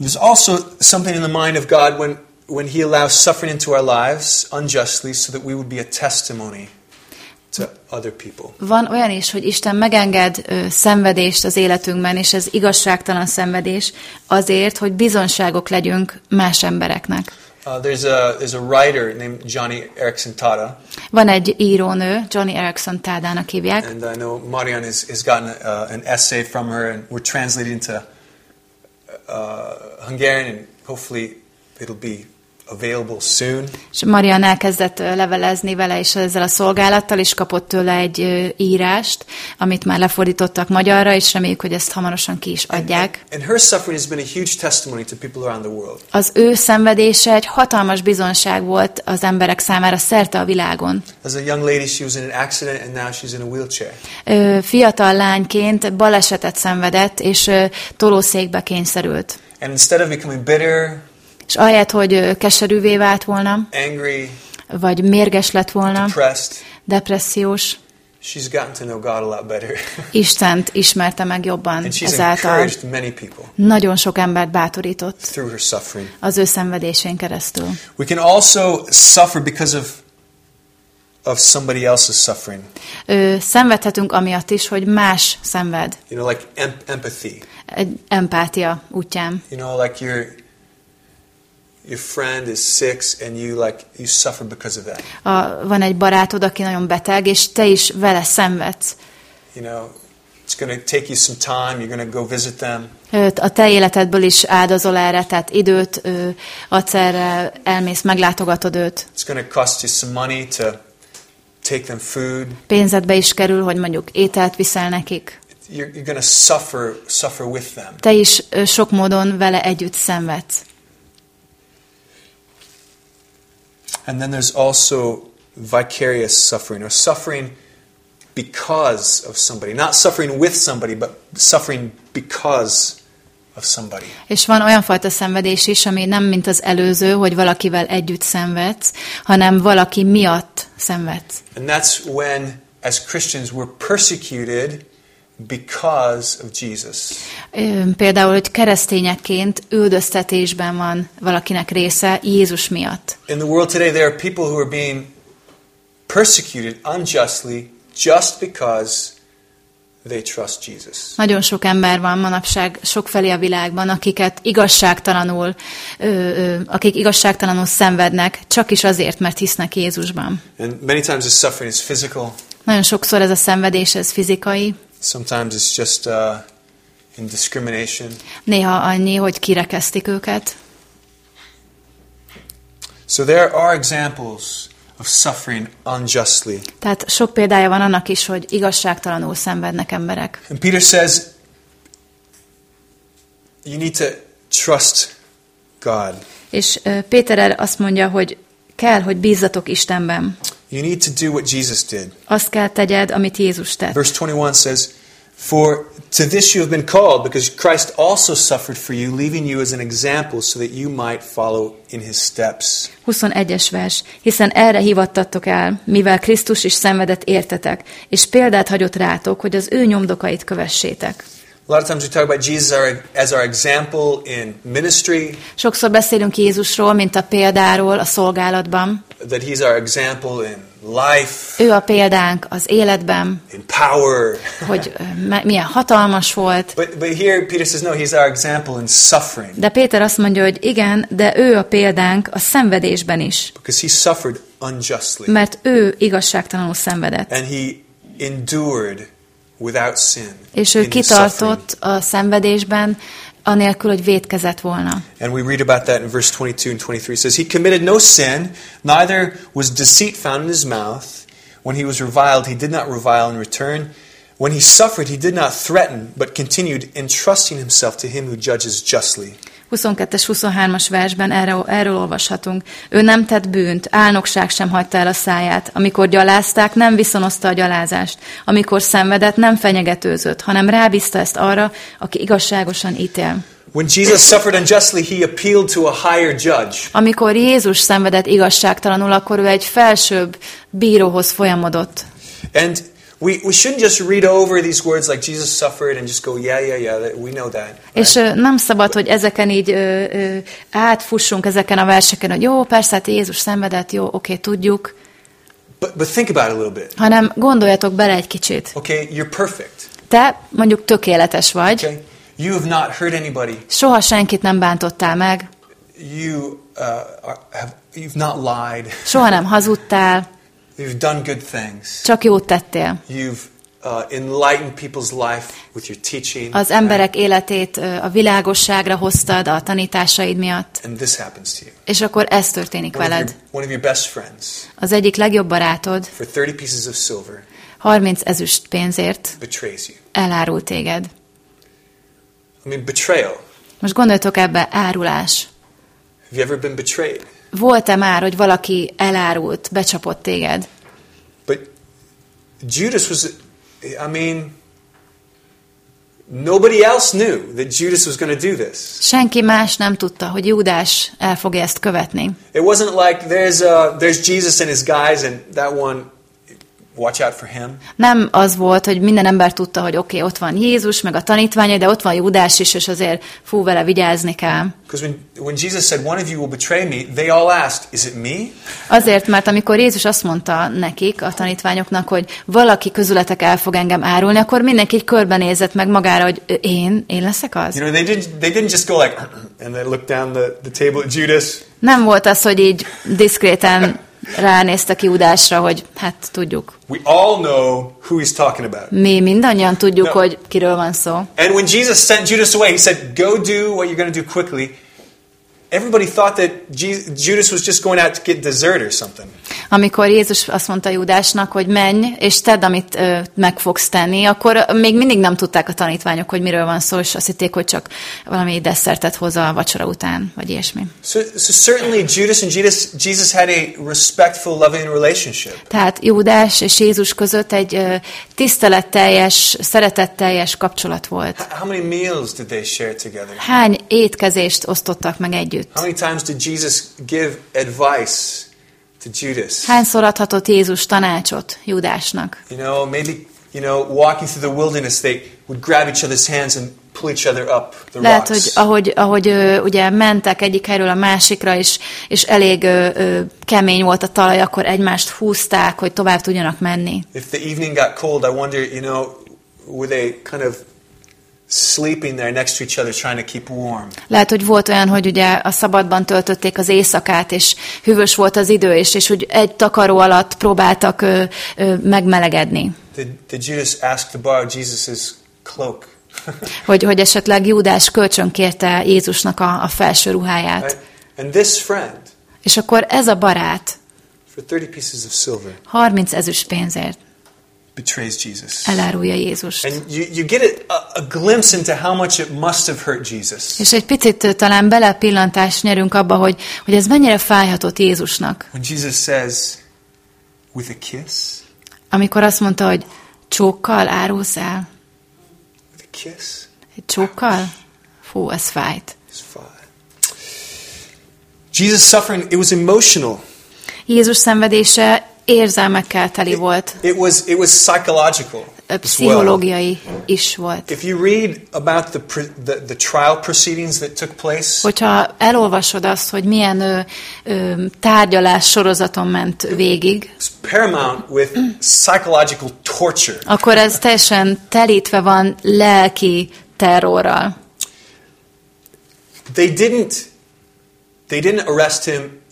There's also something in the mind of God when, when He allows suffering into our lives unjustly so that we would be a testimony to other people. Van olyan is, hogy Isten megenged ö, szenvedést az életünkben, és ez igazságtalan szenvedés azért, hogy bizonságok legyünk más embereknek. Uh, there's, a, there's a writer named Johnny Erickson Tada. Van egy írónő, Johnny Erickson Tádának hívják, and I know Marian has, has gotten uh, an essay from her, and we're translating into uh, Hungarian, and hopefully it'll be available soon. és Marian elkezdett levelezni vele és ezzel a szolgálattal, és kapott tőle egy írást, amit már lefordítottak magyarra, és reméljük, hogy ezt hamarosan ki is adják. And her suffering has been a huge testimony to people around the world. Az ő szenvedése egy hatalmas bizonság volt az emberek számára szerte a világon. As a young lady, she was in an accident, and now she's in a wheelchair. Ö, Fiatal lányként balesetet szenvedett, és ö, tolószékbe kényszerült. And instead of becoming bitter, És ahelyett, hogy keserűvé vált volna, angry, vagy mérges lett volna, depressed, depressziós, she's gotten to know God a lot better. Istent ismerte meg jobban and she's ezáltal. many people Nagyon sok embert bátorított through her suffering. az ő szenvedésén keresztül. We can also suffer because of of somebody else's suffering. Ö, szenvedhetünk amiatt is, hogy más szenved. You know, like em- empathy. Egy empátia útján. You know, like your your friend is sick and you like you suffer because of that. A, van egy barátod, aki nagyon beteg, és te is vele szenvedsz. You know, it's going to take you some time. You're going to go visit them. A te életedből is áldozol erre, tehát időt adsz erre, elmész, meglátogatod őt. It's going to cost you some money to take them food. Pénzedbe is kerül, hogy mondjuk ételt viszel nekik. You're, you're going to suffer suffer with them. Te is sok módon vele együtt szenvedsz. And then there's also vicarious suffering or suffering because of somebody. Not suffering with somebody, but suffering because of somebody. És van olyan fajta szenvedés is, ami nem mint az előző, hogy valakivel együtt szenvedsz, hanem valaki miatt szenvedsz. And that's when, as Christians, we're persecuted because of Jesus. Például, hogy keresztényekként üldöztetésben van valakinek része Jézus miatt. In the world today, there are people who are being persecuted unjustly just because they trust Jesus. Nagyon sok ember van manapság sokfelé a világban, akiket igazságtalanul, ö, ö, akik igazságtalanul szenvednek, csak is azért, mert hisznek Jézusban. And many times the suffering is physical. Nagyon sokszor ez a szenvedés, ez fizikai, Sometimes it's just uh, in discrimination. néha annyi, hogy kirekesztik őket. So there are examples of suffering unjustly. Tehát sok példája van annak is, hogy igazságtalanul szenvednek emberek. And Peter says you need to trust God. És Péter azt mondja, hogy kell, hogy bízzatok Istenben. You need to do what Jesus did. Azt kell tegyed, amit Jézus tett. Verse 21 says, For to this you have been called, because Christ also suffered for you, leaving you as an example so that you might follow in his steps. 21-es vers. Hiszen erre hivattatok el, mivel Krisztus is szenvedett értetek, és példát hagyott rátok, hogy az ő nyomdokait kövessétek. A lot of times we talk about Jesus our, as our example in ministry, Sokszor beszélünk Jézusról, mint a példáról a szolgálatban. that he's our example in life, Ő a példánk az életben, in power. hogy milyen hatalmas volt. But, but here Peter says, no, he's our example in suffering De Péter azt mondja, hogy igen, de ő a példánk a szenvedésben is, because he suffered unjustly mert ő igazságtalanul szenvedett. and he endured. És ő in his suffering. kitartott a szenvedésben, anélkül, hogy vétkezett volna. And we read about that in verse 22 and 23. It says, He committed no sin, neither was deceit found in his mouth. When he was reviled, he did not revile in return. When he suffered, he did not threaten, but continued entrusting himself to him who judges justly. 22-es, 23-as versben erről, erről olvashatunk. Ő nem tett bűnt, álnokság sem hagyta el a száját. Amikor gyalázták, nem viszonozta a gyalázást. Amikor szenvedett, nem fenyegetőzött, hanem rábízta ezt arra, aki igazságosan ítél. When Jesus suffered unjustly, he appealed to a higher judge. Amikor Jézus szenvedett igazságtalanul, akkor ő egy felsőbb bíróhoz folyamodott. And we, we shouldn't just read over these words like Jesus suffered and just go, yeah, yeah, yeah, we know that. És ö, nem szabad, hogy ezeken így ö, ö, átfussunk ezeken a verseken, hogy jó, persze, hát Jézus szenvedett, jó, oké, tudjuk, But, but think about it a little bit. hanem gondoljatok bele egy kicsit. Okay, you're perfect. Te mondjuk tökéletes vagy, Okay? You have not hurt anybody. soha senkit nem bántottál meg, You uh, have, you've not lied. soha nem hazudtál, You've done good things. csak jót tettél. You've uh, enlightened people's life with your teaching. Az emberek életét a világosságra hoztad a tanításaid miatt, And this happens to you. és akkor ez történik One of, your, veled. one of your best friends, Az egyik legjobb barátod for 30 pieces of silver, 30 ezüst pénzért betrays you. elárul téged. I mean, betrayal. Most gondoljatok ebbe, árulás. Have you ever been betrayed? Volt-e már, hogy valaki elárult, becsapott téged? But Judas was, I mean, nobody else knew that Judas was going to do this. Senki más nem tudta, hogy Júdás el fogja ezt követni. It wasn't like there's, uh, there's Jesus and his guys, and that one, watch out for him. Nem az volt, hogy minden ember tudta, hogy oké, okay, ott van Jézus, meg a tanítványai, de ott van Júdás is, és azért fú, vele vigyázni kell. When, when Jesus said, one of you will betray me, they all asked, is it me? Azért, mert amikor Jézus azt mondta nekik, a tanítványoknak, hogy valaki közületek el fog engem árulni, akkor mindenki így körbenézett meg magára, hogy "Ö, én, én leszek az? You know, they didn't, they didn't just go like, and then look down the, the table at Judas. Nem volt az, hogy így diszkréten ránéztek Júdásra, hogy hát tudjuk. We all know who he's talking about. Mi mindannyian tudjuk, No. hogy kiről van szó. And when Jesus sent Judas away, he said, Go do what you're going to do quickly. Everybody thought that Judas was just going out to get dessert or something. Amikor Jézus azt mondta Júdásnak, hogy menj, és tedd, amit ö, meg fogsz tenni, akkor még mindig nem tudták a tanítványok, hogy miről van szó, és azt hitték, hogy csak valami desszertet hoz a vacsora után, vagy ilyesmi. So, so certainly Judas and Jesus, Jesus had a respectful, loving relationship. Tehát Júdás és Jézus között egy ö, tiszteletteljes, szeretetteljes kapcsolat volt. How many meals did they share together? Hány étkezést osztottak meg együtt? How many times did Jesus give advice to Judas? Hányszor adhatott Jézus tanácsot Júdásnak? You know, maybe, you know, walking through the wilderness, they would grab each other's hands and pull each other up the Lehet, rocks. hogy ahogy, ahogy ö, ugye mentek egyik helyről a másikra, és, és elég ö, ö, kemény volt a talaj, akkor egymást húzták, hogy tovább tudjanak menni. If the evening got cold, I wonder, you know, were they kind of sleeping there next to each other trying to keep warm? Lehet, hogy volt olyan, hogy ugye a szabadban töltötték az éjszakát, és hűvös volt az idő, és, és hogy egy takaró alatt próbáltak ö, ö, megmelegedni. Did, did Judas ask to borrow Jesus' cloak? Hogy, hogy esetleg Júdás kölcsön kérte Jézusnak a, a felső ruháját. Right? And this friend, És akkor ez a barát for 30 pieces of silver, 30 ezüst pénzért betrays Jesus. elárulja Jézust. And you, you get a, a glimpse into how much it must have hurt Jesus. És egy picit talán belepillantást nyerünk abba, hogy, hogy ez mennyire fájhatott Jézusnak. When Jesus says, with a kiss, Amikor azt mondta, hogy csókkal árulsz el? with a kiss, Egy csókkal? Fú, ez fájt. Jesus' suffering, it was emotional. Jézus szenvedése érzelmekkel teli volt. It was, it was psychological. pszichológiai is volt. If you read about the, the, the trial proceedings that took place, Hogyha elolvasod azt, hogy milyen ö, ö, tárgyalás sorozaton ment végig, paramount with psychological torture. akkor ez teljesen telítve van lelki terrorral. They didn't, they didn't arrest him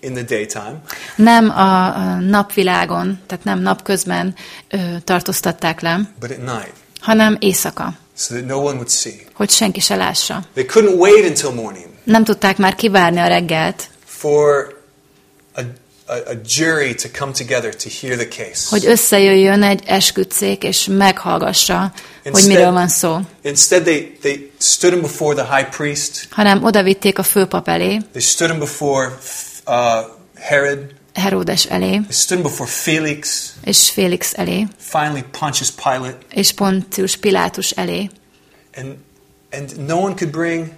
in the daytime. Nem a a napvilágon, tehát nem napközben ö, tartóztatták le, but at night, hanem éjszaka, so that no one would see. hogy senki se lássa. They couldn't wait until morning Nem tudták már kivárni a reggelt, for a, a, a jury to come together to hear the case. hogy összejöjjön egy esküdszék, és meghallgassa, hogy Instead- miről van szó. Instead, they, they stood him before the high priest. Hanem odavitték a főpap elé, They stood him before uh, Herod. Heródes elé, stood before Felix. és Félix elé, Finally, Pontius Pilate. és Pontius Pilátus elé. And, and no one could bring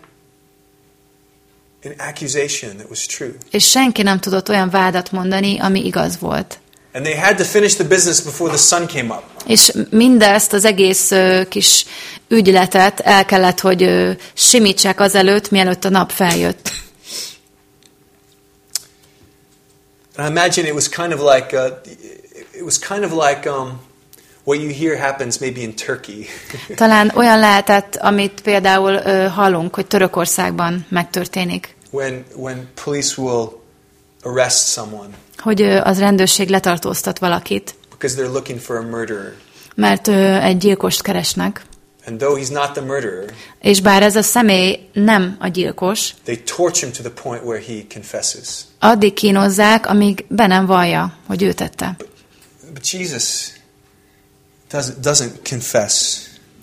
an accusation that was true. És senki nem tudott olyan vádat mondani, ami igaz volt. And they had to finish the business before the sun came up. És mindezt, az egész ö, kis ügyletet el kellett, hogy ö, simítsák azelőtt, mielőtt a nap feljött. And I imagine it was kind of like uh, it was kind of like um, what you hear happens maybe in Turkey. Talán olyan lehetett, amit például ö, hallunk, hogy Törökországban megtörténik, when when police will arrest someone hogy ö, az rendőrség letartóztat valakit, because they're looking for a murderer. mert ö, egy gyilkost keresnek. And though he's not the murderer, És bár ez a személy nem a gyilkos, they torture him to the point where he confesses. addig kínozzák, amíg be nem vallja, hogy ő tette. But Jesus doesn't doesn't confess.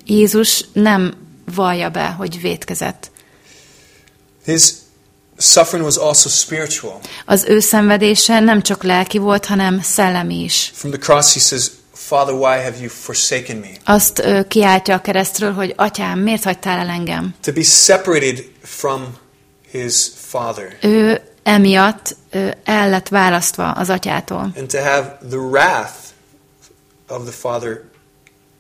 Jézus nem vallja be, hogy vétkezett. His suffering was also spiritual. Az ő szenvedése nem csak lelki volt, hanem szellemi is. From the cross he says, "Father, why have you forsaken me?" Azt ö, kiáltja a keresztről, hogy atyám, miért hagytál el engem? To be separated from his father Ő emiatt ö, el lett választva az atyától, and to have the wrath of the father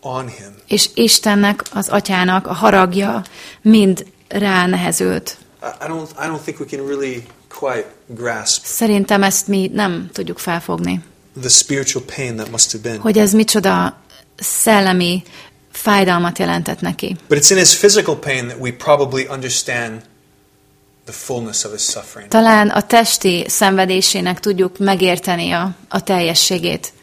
on him. és Istennek, az atyának a haragja mind ránehezült. I I don't I don't think we can really quite grasp Szerintem ezt mi nem tudjuk felfogni, the spiritual pain that must have been. hogy ez micsoda szellemi fájdalmat jelentett neki. But it's in his physical pain that we probably understand the fullness of his suffering. Talán a testi szenvedésének tudjuk megérteni a, a teljességét.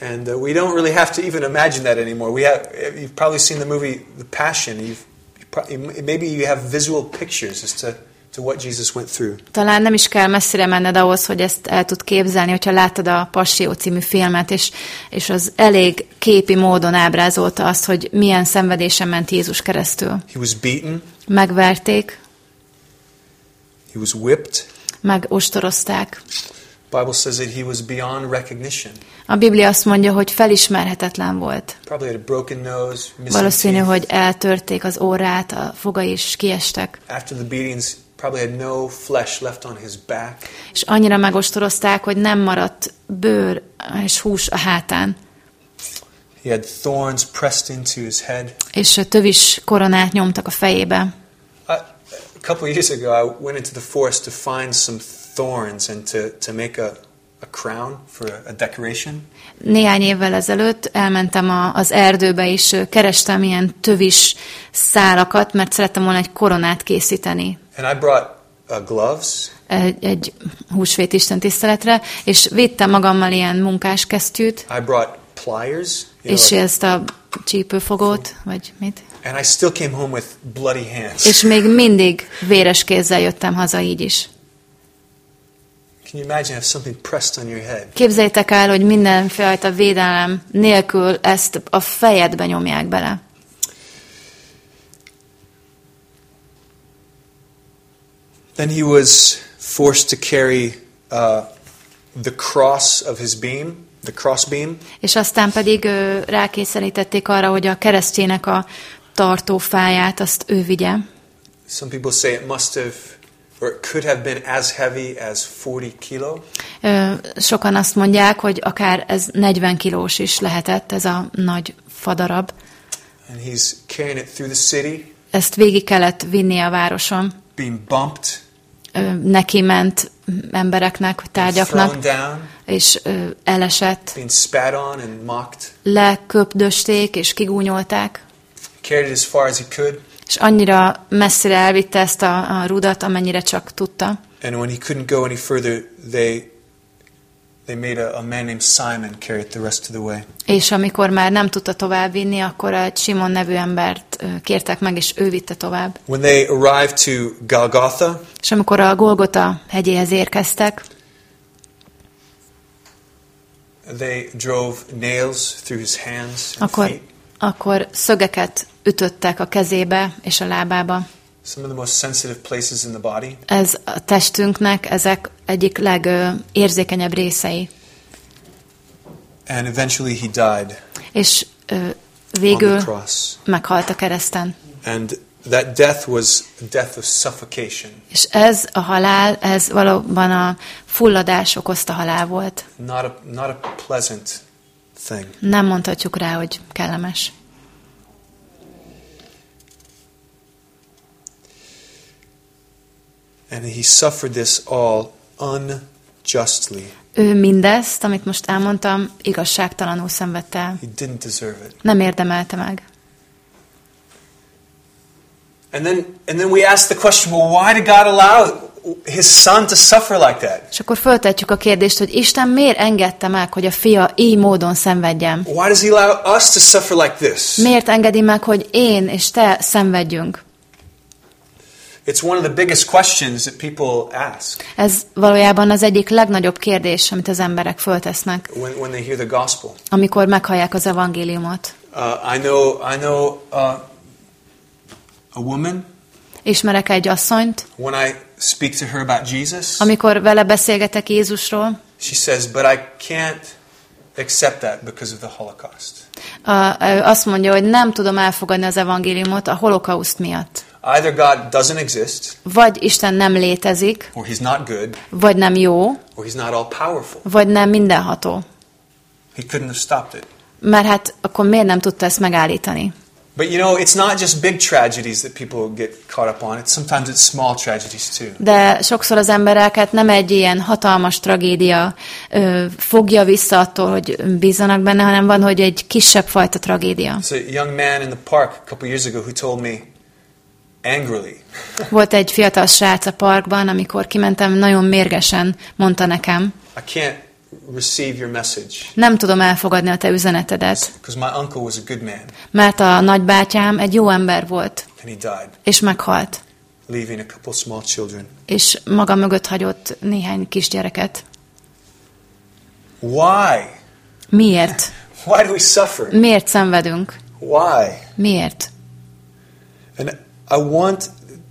And uh, we don't really have to even imagine that anymore. We have you've probably seen the movie The Passion. You've you pro- maybe you have visual pictures as to, to what Jesus went through. Talán nem is kell messzire menned ahhoz, hogy ezt el tud képzelni, hogyha láttad a Passió című filmet, és, és az elég képi módon ábrázolta azt, hogy milyen szenvedésen ment Jézus keresztül. He was beaten, Megverték, he was whipped. megostorozták. Bible says that he was beyond recognition. A Biblia azt mondja, hogy felismerhetetlen volt. Valószínű, hogy eltörték az órát, a fogai is kiestek. After the beatings, probably had no flesh left on his back. És annyira megostorozták, hogy nem maradt bőr és hús a hátán. He had thorns pressed into his head. És tövis koronát nyomtak a fejébe. I, a couple of years ago, I went into the forest to find some thorns and to, to make a, a crown for a, a decoration. Néhány évvel ezelőtt elmentem a, az erdőbe, és kerestem ilyen tövis szálakat, mert szerettem volna egy koronát készíteni And I brought uh, gloves egy, egy húsvét Isten tiszteletre, és vittem magammal ilyen munkáskesztyűt, I brought pliers, you és know, ezt a csípőfogót, vagy mit. and I still came home with bloody hands. És még mindig véres kézzel jöttem haza így is. Can you imagine have something pressed on your head? Képzeljétek el, hogy mindenfajta védelem nélkül ezt a fejedbe nyomják bele. Then he was forced to carry uh, the cross of his beam, the crossbeam, És aztán pedig ö, rákényszerítették arra, hogy a keresztjének a tartófáját azt ő vigye. Some people say it must have or it could have been as heavy as 40 kilo. Ö, sokan azt mondják, hogy akár ez 40 kilós is lehetett, ez a nagy fadarab. And he's carrying it through the city, Ezt végig kellett vinni a városon. being bumped, neki ment embereknek, tárgyaknak, thrown down, és elesett. Leköpdösték és kigúnyolták, és annyira messzire elvitte ezt a, a rudat, amennyire csak tudta. And when he couldn't go any further, they they made a, a man named Simon carry it the rest of the way. És amikor már nem tudta tovább vinni, akkor egy Simon nevű embert kértek meg, és ő vitte tovább. When they arrived to Golgotha, És amikor a Golgota hegyéhez érkeztek, they drove nails through his hands and akkor, feet. akkor szögeket ütöttek a kezébe és a lábába. Some of the most sensitive places in the body. Ez a testünknek ezek egyik legérzékenyebb részei. And eventually he died És ö, végül meghalt a kereszten. And that death was a death of suffocation, És ez a halál, ez valóban a fulladás okozta halál volt. not a, not a pleasant thing. Nem mondhatjuk rá, hogy kellemes. And he suffered this all unjustly. Ő mindezt, amit most elmondtam, igazságtalanul szenvedte el. He didn't deserve it. Nem érdemelte meg. And then, and then we ask the question well, why did God allow his son to suffer like that? És akkor föltetjük a kérdést, hogy Isten miért engedte meg, hogy a fia így módon szenvedjen? Why does he allow us to suffer like this? Miért engedi meg, hogy én és te szenvedjünk? It's one of the biggest questions that people ask Ez valójában az egyik legnagyobb kérdés, amit az emberek föltesznek, when, when they hear the gospel. amikor meghallják az evangéliumot. Uh, I know, I know uh, a woman, Ismerek egy asszonyt, when I speak to her about Jesus, amikor vele beszélgetek Jézusról, she says, But I can't accept that because of the Holocaust. a- azt mondja, hogy nem tudom elfogadni az evangéliumot a holokauszt miatt. Either God doesn't exist, Vagy Isten nem létezik, or he's not good, vagy nem jó, or he's not all powerful. vagy nem mindenható. He couldn't have stopped it. Mert hát akkor miért nem tudta ezt megállítani? But you know, it's not just big tragedies that people get caught up on. It's sometimes it's small tragedies too. De sokszor az embereket nem egy ilyen hatalmas tragédia ö, fogja vissza attól, hogy bízzanak benne, hanem van, hogy egy kisebb fajta tragédia. There's a young man in the park a couple years ago who told me angrily, Volt egy fiatal srác a parkban, amikor kimentem, nagyon mérgesen mondta nekem, I can't receive your message nem tudom elfogadni a te üzenetedet, because my uncle was a good man mert a nagybátyám egy jó ember volt, and he died, és meghalt, leaving a couple small children. és maga mögött hagyott néhány kisgyereket. Why? Miért? Why do we suffer? Miért szenvedünk? Why? Miért? And I want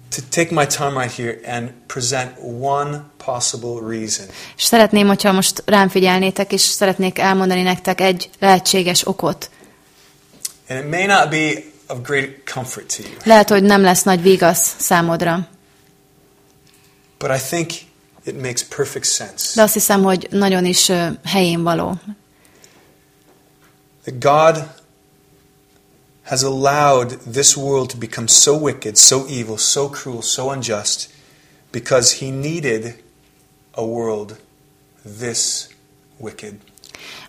to take my time right here and present one possible reason. És szeretném, hogyha most rám figyelnétek, és szeretnék elmondani nektek egy lehetséges okot. And it may not be of great comfort to you, Lehet, hogy nem lesz nagy vigasz számodra, but I think it makes perfect sense. de azt hiszem, hogy nagyon is helyén való. That God has allowed this world to become so wicked, so evil, so cruel, so unjust because he needed a world this wicked.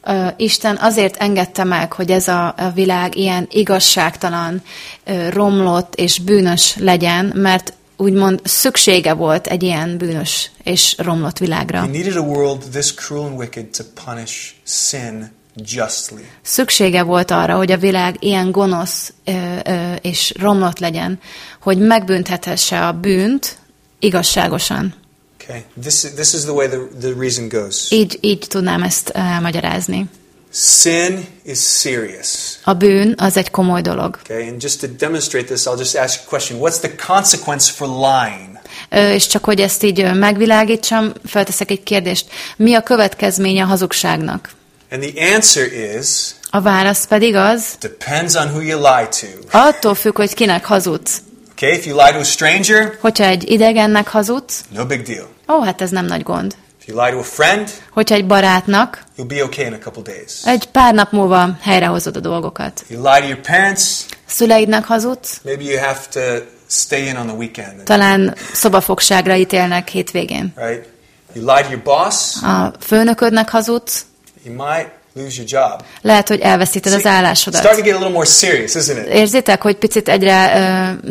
Ö, Isten azért engedte meg, hogy ez a, a világ ilyen igazságtalan, ö, romlott és bűnös legyen, mert úgymond szüksége volt egy ilyen bűnös és romlott He needed a world this cruel and wicked to punish sin justly. Szüksége volt arra, hogy a világ ilyen gonosz ö, ö, és romlott legyen, hogy megbüntethesse a bűnt igazságosan. Okay, this is, this is the way the, the reason goes. Így, így tudnám ezt elmagyarázni. Sin is serious. A bűn az egy komoly dolog. Okay, and just to demonstrate this, I'll just ask a question: What's the consequence for lying? Ö, És csak hogy ezt így megvilágítsam, felteszek egy kérdést. Mi a következménye a hazugságnak? And the answer is A válasz pedig az, depends on who you lie to. attól függ, hogy kinek hazudsz. Okay, if you lie to a stranger, Hogyha egy idegennek hazudsz, no big deal. ó, hát ez nem nagy gond. If you lie to a friend, Hogyha egy barátnak, you'll be okay in a couple days. egy pár nap múlva helyrehozod a dolgokat. If you lie to your parents, Szüleidnek hazudsz, maybe you have to stay in on the weekend, talán szobafogságra ítélnek hétvégén. right? You lie to your boss, A főnöködnek hazudsz, you might lose your job. lehet, hogy elveszíted az See, állásodat. starting to get a little more serious, isn't it? Érzitek, hogy picit egyre,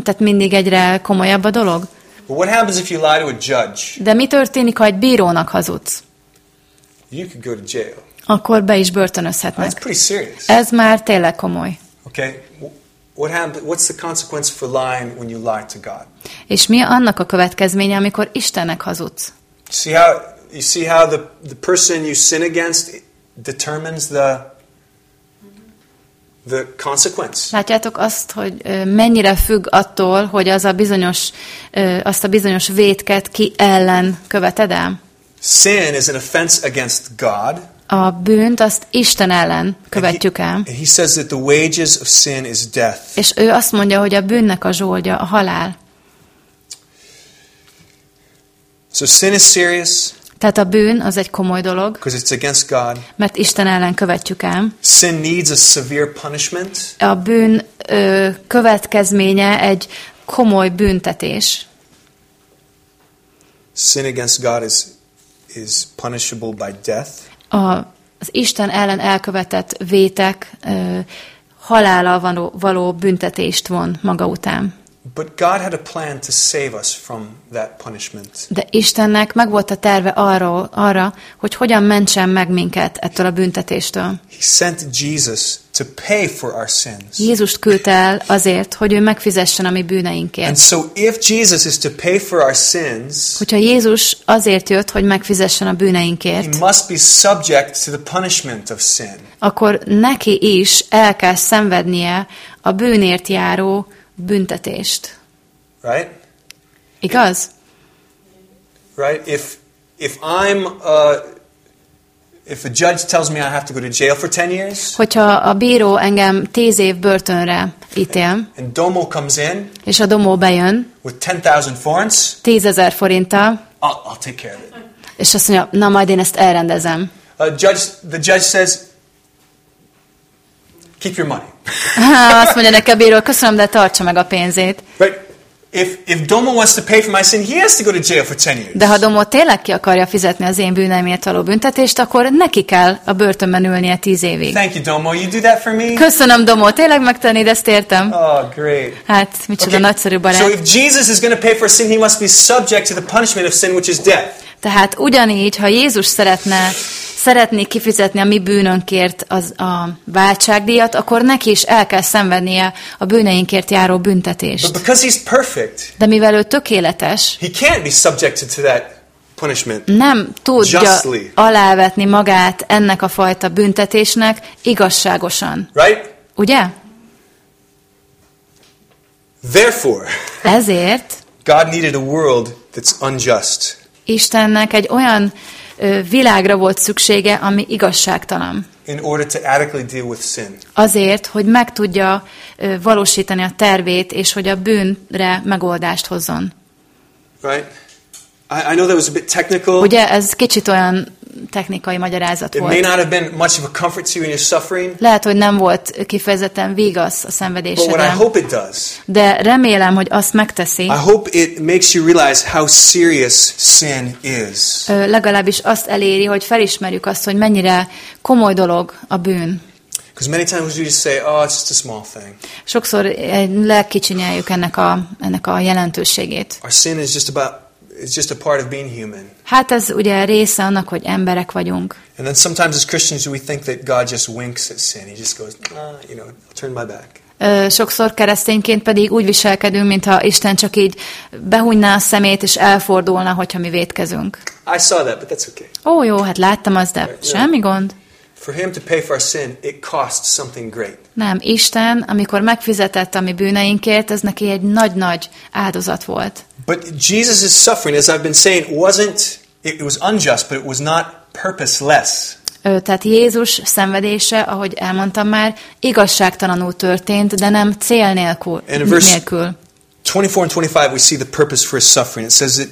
tehát mindig egyre komolyabb a dolog? But what happens if you lie to a judge? De mi történik, ha egy bírónak hazudsz? You could go to jail. Akkor be is That's börtönözhetnek. pretty serious. Ez már tényleg komoly. Okay? Wh- What happens? What's the consequence for lying when you lie to God? És mi annak a következménye, amikor Istennek hazudsz? See how you see how the, the person you sin against determines the the consequence. Látjátok azt, hogy mennyire függ attól, hogy az a bizonyos, azt a bizonyos vétket ki ellen követed el? Sin is an offense against God. A bűnt azt Isten ellen követjük he, el. and he says that the wages of sin is death. És ő azt mondja, hogy a bűnnek a zsoldja a halál. So sin is serious Tehát a bűn az egy komoly dolog, it's against God. mert Isten ellen követjük el. Sin needs a severe punishment. A bűn ö, következménye egy komoly büntetés. Sin against God is is punishable by death. A, az Isten ellen elkövetett vétek ö, halála való, való büntetést von maga után. But God had a plan to save us from that punishment. De Istennek megvolt a terve arra, arra, hogy hogyan mentsen meg minket ettől a büntetéstől. He sent Jesus to pay for our sins. Jézust küldte el azért, hogy ő megfizessen a mi bűneinkért. And so if Jesus is to pay for our sins, Hogyha Jézus azért jött, hogy megfizessen a he bűneinkért, must be subject to the punishment of sin. akkor neki is el kell szenvednie a bűnért járó büntetést. Right? Igaz? Right? If if I'm uh, if a judge tells me I have to go to jail for 10 years Hogyha a bíró engem tíz év börtönre ítél, and Domo comes in és a domó bejön with 10,000 forints, tízezer forinttal, I'll, I'll take care of it. és azt mondja, na majd én ezt elrendezem. A judge, the judge says, keep your money. azt mondja neki a bíró, köszönöm, de tartsa meg a pénzét. Right? If, if Domo wants to pay for my sin, he has to go to jail for 10 years. De ha Domó tényleg ki akarja fizetni az én bűneimért való büntetést, akkor neki kell a börtönben ülnie tíz évig. Thank you, Domo. You do that for me? Köszönöm, Domó, tényleg megtennéd, ezt értem. Oh, great. Hát, micsoda Okay, nagyszerű So barát. if Jesus is going to pay for sin, he must be subject to the punishment of sin, which is death. Tehát ugyanígy, ha Jézus szeretne, szeretné kifizetni a mi bűnönkért az, a váltságdíjat, akkor neki is el kell szenvednie a bűneinkért járó But büntetést. because he's perfect, De mivel ő tökéletes, he can't be subjected to that punishment. nem tudja Justly. alávetni magát ennek a fajta büntetésnek igazságosan. Right? Ugye? Therefore, Ezért God needed a world that's unjust. Istennek egy olyan világra volt szüksége, ami igazságtalan. in order to adequately deal with sin. Azért, hogy meg tudja valósítani a tervét, és hogy a bűnre megoldást hozzon. Right? I, I know that was a bit technical. Ugye ez kicsit olyan technikai magyarázat It may volt. not have been much of a comfort to you in your suffering, Lehet, hogy nem volt kifejezetten vigasz a but what I hope it does, de remélem, hogy azt megteszi, I hope it makes you realize how serious sin is. legalábbis azt eléri, hogy felismerjük azt, hogy mennyire komoly dolog a bűn. Because many times we just say, oh, it's just a small thing. Sokszor eh, legkicsinyeljük ennek a, ennek a jelentőségét. Our sin is just about, it's just a part of being human. Hát ez ugye része annak, hogy emberek vagyunk. And then sometimes as Christians we think that God just winks at sin. He just goes, ah, you know, I'll turn my back. Sokszor keresztényként pedig úgy viselkedünk, mintha Isten csak így behúnyná a szemét, és elfordulna, hogyha mi vétkezünk. I saw that, but that's okay. Ó, jó, hát láttam azt, de semmi gond. For him to pay for our sin, it costs something great. Nem, Isten, amikor megfizetett a mi bűneinkért, ez neki egy nagy-nagy áldozat volt. But Jesus' suffering, as I've been saying, wasn't, it was unjust, but it was not purposeless. Tehát Jézus szenvedése, ahogy elmondtam már, igazságtalanul történt, de nem cél nélkül. And in verse- nélkül. 24 and 25, we see the purpose for his suffering. It says that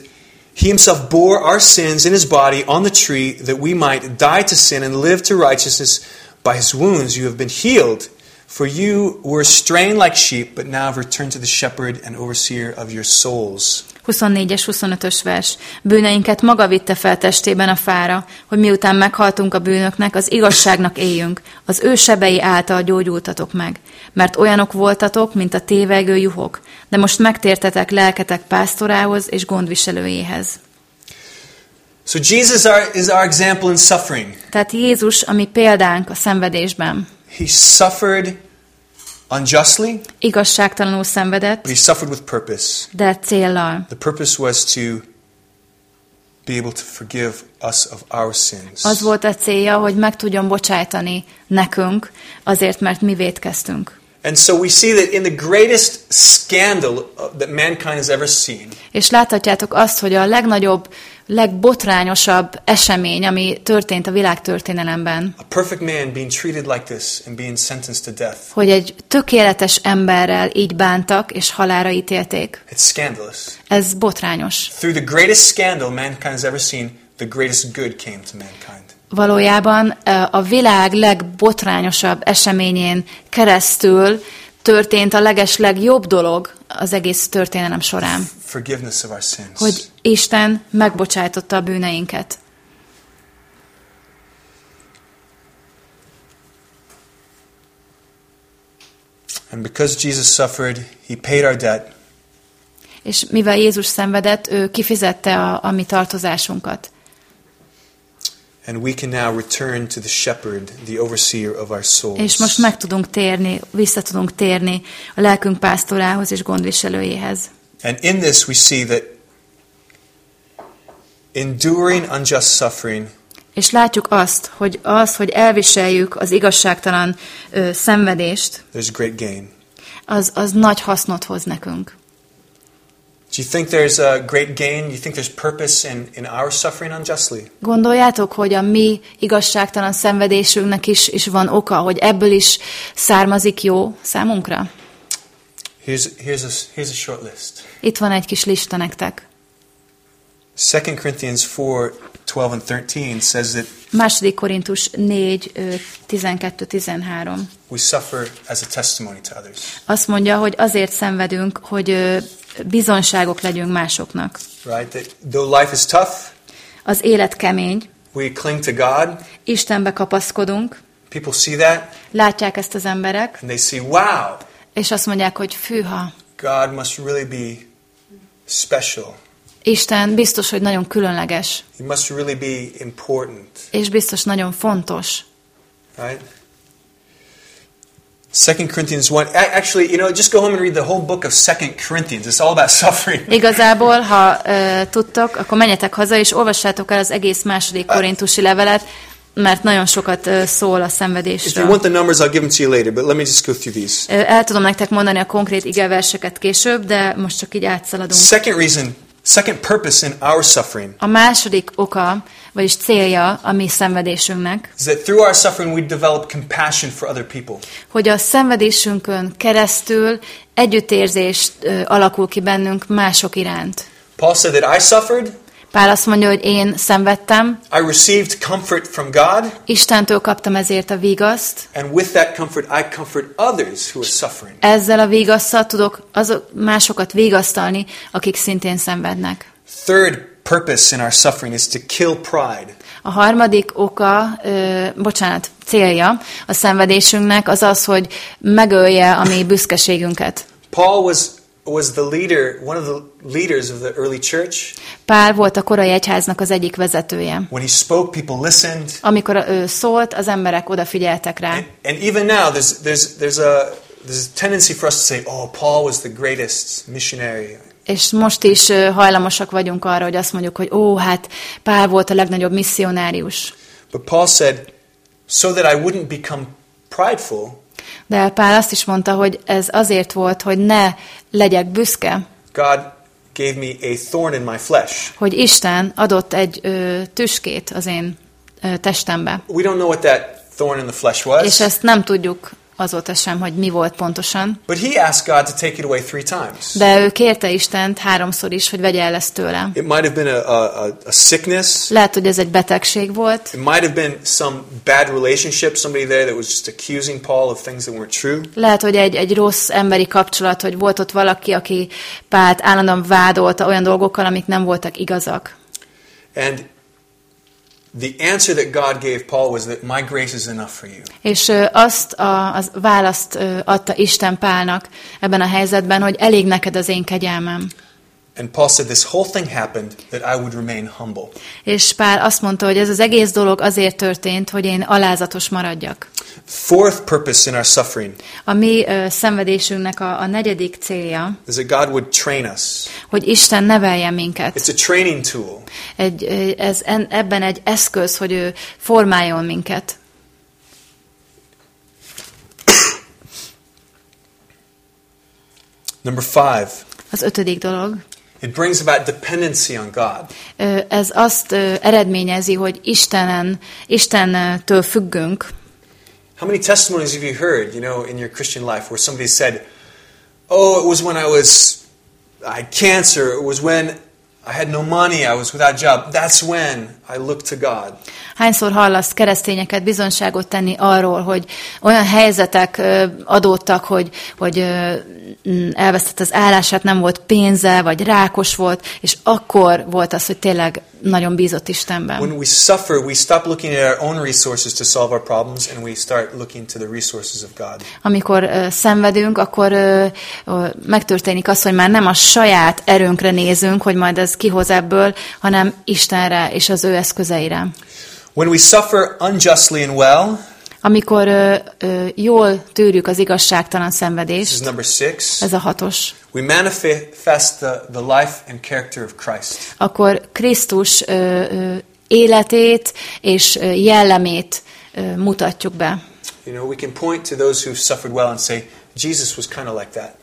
he himself bore our sins in his body on the tree that we might die to sin and live to righteousness. By his wounds you have been healed. For you were strained like sheep, but now have returned to the shepherd and overseer of your souls. 24-es, 25-ös vers. Bűneinket maga vitte fel testében a fára, hogy miután meghaltunk a bűnöknek, az igazságnak éljünk. Az ő sebei által gyógyultatok meg. Mert olyanok voltatok, mint a tévegő juhok. De most megtértetek lelketek pásztorához és gondviselőjéhez. So Jesus is our example in suffering. Tehát Jézus, ami példánk a szenvedésben. He suffered unjustly, Igazságtalanul szenvedett, but he suffered with purpose. de céllal. The purpose was to be able to forgive us of our sins. Az volt a célja, hogy meg tudjon bocsájtani nekünk, azért, mert mi vétkeztünk. And so we see that in the greatest scandal uh, that mankind has ever seen, És láthatjátok azt, hogy a legnagyobb, legbotrányosabb esemény, ami történt a világtörténelemben, a perfect man being treated like this and being sentenced to death, hogy egy tökéletes emberrel így bántak és halára ítélték. it's scandalous. Ez botrányos. Through the greatest scandal mankind has ever seen, the greatest good came to mankind. Valójában ö, a világ legbotrányosabb eseményén keresztül történt a leges legjobb dolog az egész történelem során, hogy Isten megbocsájtotta a bűneinket. And because Jesus suffered, he paid our debt. És mivel Jézus szenvedett, ő kifizette a, a mi tartozásunkat. And we can now return to the shepherd, the overseer of our souls. És most meg tudunk térni, vissza tudunk térni a lelkünk pásztorához és gondviselőjéhez. And in this we see that enduring unjust suffering És látjuk azt, hogy az, hogy elviseljük az igazságtalan ö, szenvedést, there's great gain. az, az nagy hasznot hoz nekünk. Do you think there's a great gain? Do you think there's purpose in, in our suffering unjustly? Gondoljátok, hogy a mi igazságtalan szenvedésünknek is, is van oka, hogy ebből is származik jó számunkra? Here's, here's, a, here's a short list. Itt van egy kis lista nektek. 2 Corinthians 4 12 and 13 says that Második Korintus 4, ö, 12-13. we suffer as a testimony to others. Azt mondja, hogy azért szenvedünk, hogy bizonságok legyünk másoknak. Right? That though life is tough, Az élet kemény, we cling to God. Istenbe kapaszkodunk, People see that látják ezt az emberek, and they see, wow, és azt mondják, hogy fűha, God must really be special. Isten biztos, hogy nagyon különleges, He must really be important. és biztos nagyon fontos. Right? 2 Corinthians 1. a- Actually, you know, just go home and read the whole book of 2 Corinthians. It's all about suffering. Igazából, ha ö, tudtok, akkor menjetek haza, és olvassátok el az egész második korintusi levelet, mert nagyon sokat ö, szól a If you szenvedésről. want the numbers, I'll give them to you later, but let me just go through these. El tudom nektek mondani a konkrét igeverseket később, de most csak így átszaladunk. Second reason, second purpose in our suffering A második oka, vagyis célja a mi szenvedésünknek, is that through our suffering we develop compassion for other people. hogy a szenvedésünkön keresztül együttérzés alakul ki bennünk mások iránt. Paul said that I suffered, Pál azt mondja, hogy én szenvedtem, I received comfort from God, Istentől kaptam ezért a vigaszt, and with that comfort I comfort others who are suffering. ezzel a vigasszal tudok azok másokat vigasztalni, akik szintén szenvednek. Third purpose in our suffering is to kill pride. A harmadik oka, ö, bocsánat, célja a szenvedésünknek az az, hogy megölje a mi büszkeségünket. Paul was was the leader, one of the leaders of the early church. Pál volt a korai egyháznak az egyik vezetője. When he spoke, people listened. Amikor ő szólt, az emberek odafigyeltek rá. And, and even now, there's, there's, there's, a, there's a tendency for us to say, oh, Paul was the greatest missionary. És most is hajlamosak vagyunk arra, hogy azt mondjuk, hogy ó, hát Pál volt a legnagyobb misszionárius. But Paul said, so that I wouldn't become prideful, De Pál azt is mondta, hogy ez azért volt, hogy ne legyek büszke, God gave me a thorn in my flesh. hogy Isten adott egy ö, tüskét az én ö, testembe. We don't know what that thorn in the flesh was. És ezt nem tudjuk azóta sem, hogy mi volt pontosan. But he asked God to take it away three times. De ő kérte Istent háromszor is, hogy vegye el ezt tőle. It might have been a, a, a- sickness. Lehet, hogy ez egy betegség volt, It might have been some bad relationship, somebody there that was just accusing Paul of things that weren't true. lehet, hogy egy, egy rossz emberi kapcsolat, hogy volt ott valaki, aki Pált állandóan vádolta olyan dolgokkal, amik nem voltak igazak. And the answer that God gave Paul was that my grace is enough for you. És azt a az választ adta Isten Pálnak ebben a helyzetben, hogy elég neked az én kegyelmem. And Paul said this whole thing happened that I would remain humble. És Pál azt mondta, hogy ez az egész dolog azért történt, hogy én alázatos maradjak. Fourth purpose in our suffering A mi ö, szenvedésünknek a, a negyedik célja, is that God would train us. hogy Isten neveljen minket. It's a training tool. Egy, ez, en, ebben egy eszköz, hogy ő formáljon minket. Number five, Az ötödik dolog. It brings about dependency on God. Ez azt eredményezi, hogy Istenen, Istentől függünk. How many testimonies have you heard, you know, in your Christian life where somebody said, "Oh, it was when I was I had cancer. It was when I had no money. I was without job. That's when I looked to God." Hányszor hallasz keresztényeket bizonságot tenni arról, hogy olyan helyzetek adódtak, hogy, hogy mm, elvesztett az állását, nem volt pénze, vagy rákos volt, és akkor volt az, hogy tényleg nagyon bízott Istenben. When we suffer, we stop looking at our own resources to solve our problems and we start looking to the resources of God. Amikor ö, szenvedünk, akkor ö, megtörténik az, hogy már nem a saját erőnkre nézünk, hogy majd ez kihoz ebből, hanem Istenre és az ő eszközeire. When we suffer unjustly and well, Amikor ö, ö, jól tűrjük az igazságtalan szenvedést, six, ez a hatos, we manifest the, the life and character of Christ. akkor Krisztus ö, ö, életét és jellemét ö, mutatjuk be. You know, we can point to those who've suffered well and say, Jesus was kind of like that.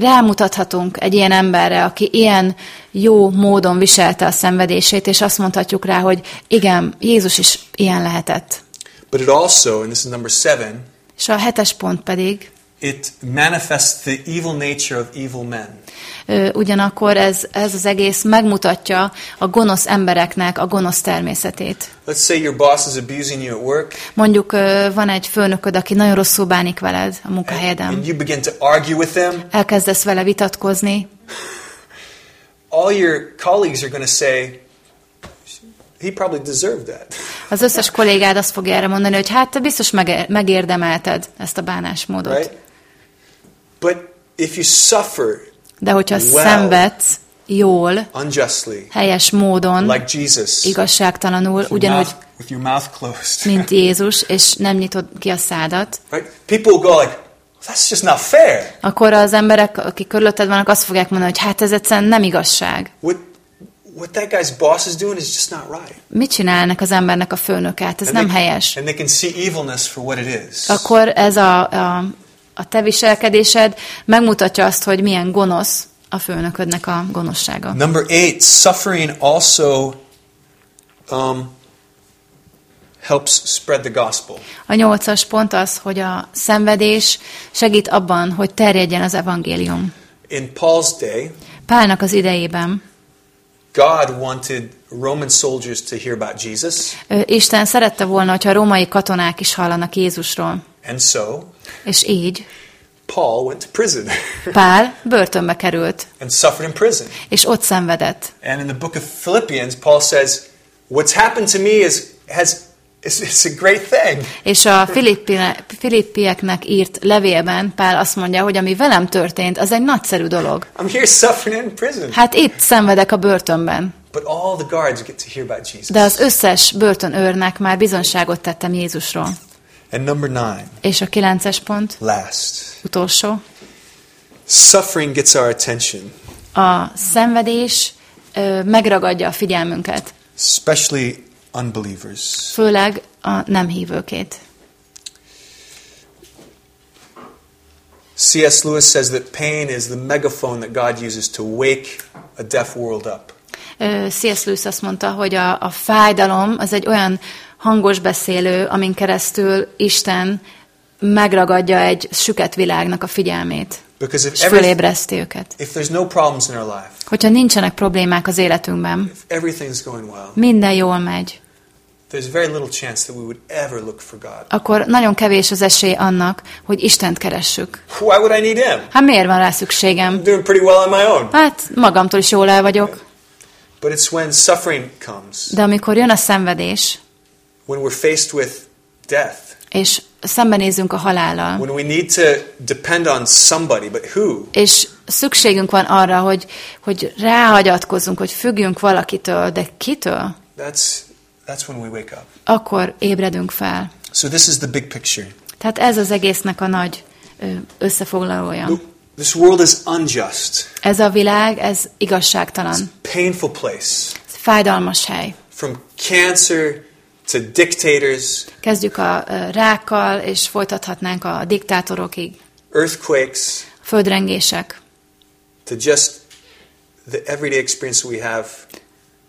Rámutathatunk egy ilyen emberre, aki ilyen jó módon viselte a szenvedését, és azt mondhatjuk rá, hogy igen, Jézus is ilyen lehetett. But it also, and this is number seven, És a hetes pont pedig, it manifests the evil nature of evil men. ugyanakkor ez, ez az egész megmutatja a gonosz embereknek a gonosz természetét. Let's say your boss is abusing you at work, Mondjuk van egy főnököd, aki nagyon rosszul bánik veled a munkahelyeden. and you begin to argue with them. Elkezdesz vele vitatkozni, All your colleagues are going to say, he probably deserved that. az összes kollégád azt fogja erre mondani, hogy hát te biztos megérdemelted ezt a bánásmódot. Right? But if you suffer De hogyha Well. szenvedsz jól, unjustly, helyes módon, like Jesus, igazságtalanul, ugyanúgy, mouth, with your mouth closed, mint Jézus, és nem nyitod ki a szádat, right? People go like, that's just not fair. akkor az emberek, akik körülötted vannak, azt fogják mondani, hogy hát ez egyszerűen nem igazság. What, what that guy's boss is doing is just not right. Mit csinál ennek az embernek a főnöke? Hát ez And nem they, helyes. And they can see evilness for what it is. Akkor ez a, a, a te viselkedésed megmutatja azt, hogy milyen gonosz a főnöködnek a gonoszsága. Number eight, suffering also um, helps spread the gospel. A nyolcas pont az, hogy a szenvedés segít abban, hogy terjedjen az evangélium. In Paul's day, Pálnak az idejében God wanted Roman soldiers to hear about Jesus, Isten szerette volna, hogyha a római katonák is hallanak Jézusról. And so És így Paul went to prison Pál börtönbe került, and suffered in prison. és ott szenvedett. And in the book of Philippians, Paul says, "What's happened to me is has it's, it's a great thing." És a Filippi- Filippieknek írt levélben Pál azt mondja, hogy ami velem történt, az egy nagyszerű dolog. I'm here suffering in prison, Hát itt szenvedek a börtönben. but all the guards get to hear about Jesus. De az összes börtönőrnek már bizonságot tettem Jézusról. And number nine, És a kilences pont, last, utolsó. suffering gets our attention, A szenvedés ö, megragadja a figyelmünket, especially unbelievers. főleg a nem hívőkét. C.S. Lewis says that pain is the megaphone that God uses to wake a deaf world up. C.S. Lewis azt mondta, hogy a, a fájdalom az egy olyan hangos beszélő, amin keresztül Isten megragadja egy süket világnak a figyelmét, Because és if, every, fölébreszti őket. if there's no problems in our life, Hogyha nincsenek problémák az életünkben, if everything's going well, minden jól megy, there's very little chance that we would ever look for God. akkor nagyon kevés az esély annak, hogy Istent keressük. Why would I need Him? Hát miért van rá I'm szükségem? doing pretty well on my own. Hát magamtól is jól el vagyok. But it's when suffering comes, De amikor jön a szenvedés, when we're faced with death, és szembenézünk a halállal, when we need to depend on somebody, but who? és szükségünk van arra, hogy, hogy ráhagyatkozzunk, hogy függjünk valakitől, de kitől? That's that's when we wake up. Akkor ébredünk fel. So this is the big picture. Tehát ez az egésznek a nagy összefoglalója. This world is unjust, Ez a világ, ez igazságtalan. painful place. Ez fájdalmas hely. From cancer to dictators, Kezdjük a rákkal, és folytathatnánk a diktátorokig. earthquakes, Földrengések, to just the everyday experience we have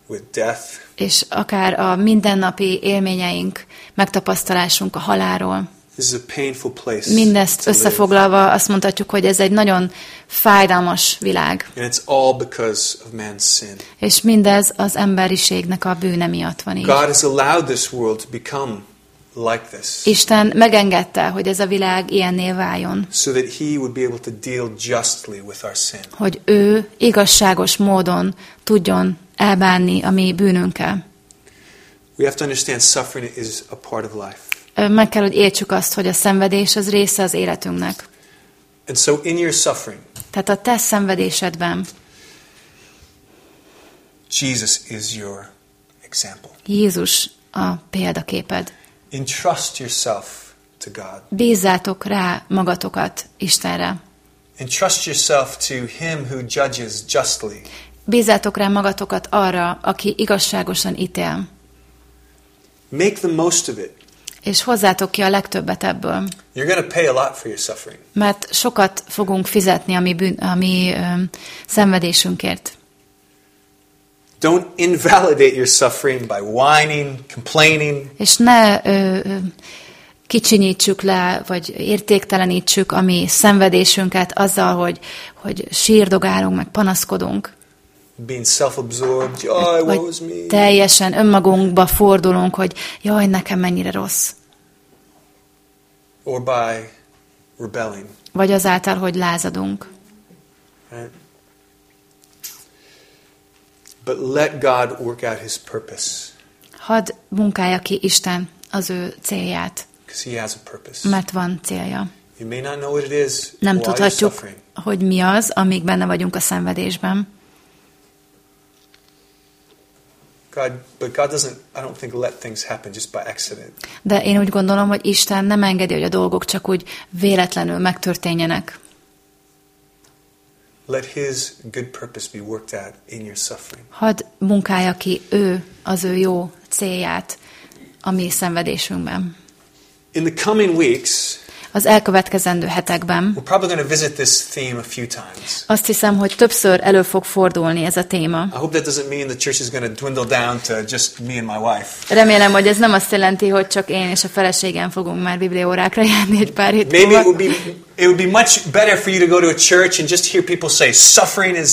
with death. és akár a mindennapi élményeink, megtapasztalásunk a halálról. Mindezt összefoglalva azt mondhatjuk, hogy ez egy nagyon fájdalmas világ. És mindez az emberiségnek a bűne miatt van így. Like this Isten megengedte, hogy ez a világ ilyenné váljon, so that he would be able to deal justly with our sin. hogy ő igazságos módon tudjon elbánni a mi bűnünkkel. We have to understand suffering is a part of life. Meg kell, hogy értsük azt, hogy a szenvedés az része az életünknek. And so in your suffering, Tehát a te szenvedésedben Jesus is your example. Jézus a példaképed. Entrust yourself to God. Bízzátok rá magatokat Istenre. Entrust yourself to him who judges justly. Bízzátok rá magatokat arra, aki igazságosan ítél. Make the most of it. És hozzátok ki a legtöbbet ebből. You're going to pay a lot for your suffering. Mert sokat fogunk fizetni a mi, bűn, a mi ö, szenvedésünkért. Don't invalidate your suffering by whining, complaining. És ne ö, kicsinyítsük le, vagy értéktelenítsük a mi szenvedésünket azzal, hogy, hogy sírdogálunk, meg panaszkodunk. Being self-absorbed. Woe is Vagy me. teljesen önmagunkba fordulunk, hogy jaj, nekem mennyire rossz. Or by rebelling. Vagy azáltal, hogy lázadunk. Right? But let God work out His purpose, Hadd munkálja ki Isten az ő célját, He has a purpose. mert van célja. You may not know what it is Nem tudhatjuk, hogy mi az, amíg benne vagyunk a szenvedésben. God, but God doesn't. I don't think let things happen just by accident. De én úgy gondolom, hogy Isten nem engedi, hogy a dolgok csak úgy véletlenül megtörténjenek. Let His good purpose be worked out in your suffering. Hadd munkálja ki ő az ő jó célját a mi szenvedésünkben. In the coming weeks, Az elkövetkezendő hetekben. Azt hiszem, hogy többször elő fog fordulni ez a téma. Remélem, hogy ez nem azt jelenti, hogy csak én és a feleségem fogunk már bibliórákra járni egy pár hét Maybe it would be it would be much better for you to go to a church and just hear people say suffering is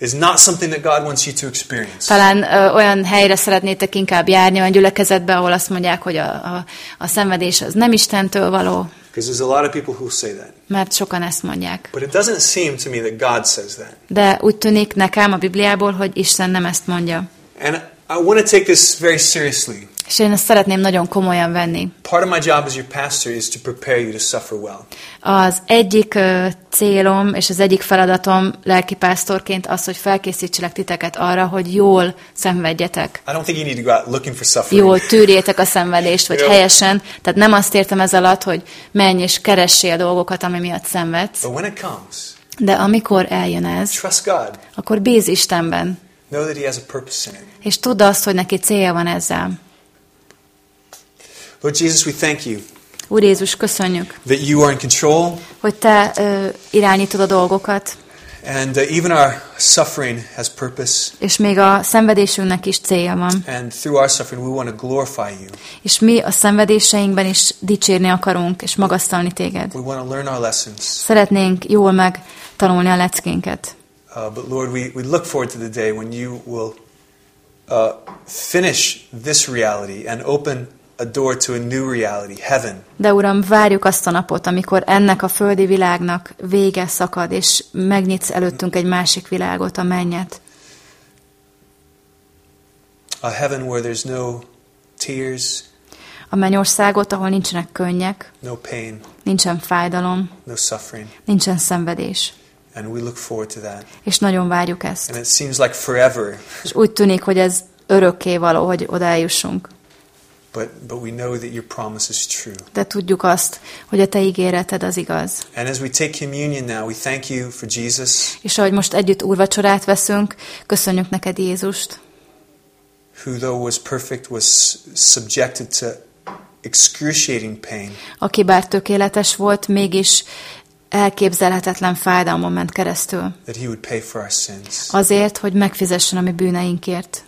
is not something that God wants you to experience. Talán ö, olyan helyre szeretnétek inkább járni, olyan gyülekezetbe, ahol azt mondják, hogy a, a, a szenvedés az nem Istentől való, Because there's a lot of people who say that. mert sokan ezt mondják. But it doesn't seem to me that God says that. De úgy tűnik nekem a Bibliából, hogy Isten nem ezt mondja. And I want to take this very seriously. És én ezt szeretném nagyon komolyan venni. Part of my job as your pastor is to prepare you to suffer well. Az egyik célom és az egyik feladatom lelkipásztorként az, hogy felkészítselek titeket arra, hogy jól szenvedjetek. I don't think you need to go out looking for suffering. Jól tűrjétek a szenvedést, vagy helyesen. Tehát nem azt értem ez alatt, hogy menj és keressél dolgokat, ami miatt szenvedsz. But when it comes, De amikor eljön ez, trust God. akkor bíz Istenben, Know that He has a purpose in it. és tudd azt, hogy neki célja van ezzel. Lord Jesus, we thank you Úr Jézus, köszönjük, that you are in control hogy te ö, irányítod a dolgokat, And uh, even our suffering has purpose. És még a szenvedésünknek is célja van. And through our suffering, we want to glorify you. És mi a szenvedéseinkben is dicsérni akarunk, és magasztalni téged. We want to learn our lessons. Szeretnénk jól megtanulni a leckénket. Uh, but Lord, we, we look forward to the day when you will uh, finish this reality and open a door to a new reality, heaven. De Uram, várjuk azt a napot, amikor ennek a földi világnak vége szakad, és megnyitsz előttünk egy másik világot, a mennyet. A heaven where there's no tears, A mennyországot, ahol nincsenek könnyek, no pain, nincsen fájdalom, no suffering. nincsen szenvedés. And we look forward to that. És nagyon várjuk ezt. And it seems like forever, És úgy tűnik, hogy ez örökké való, hogy oda eljussunk. But, but we know that your promise is true. De tudjuk azt, hogy a te ígéreted az igaz. And as we take communion now, we thank you for Jesus, És ahogy most együtt úrvacsorát veszünk, köszönjük neked Jézust, who though was perfect, was subjected to excruciating pain. aki bár tökéletes volt, mégis elképzelhetetlen fájdalmon ment keresztül. that he would pay for our sins. Azért, hogy megfizessen a mi bűneinkért.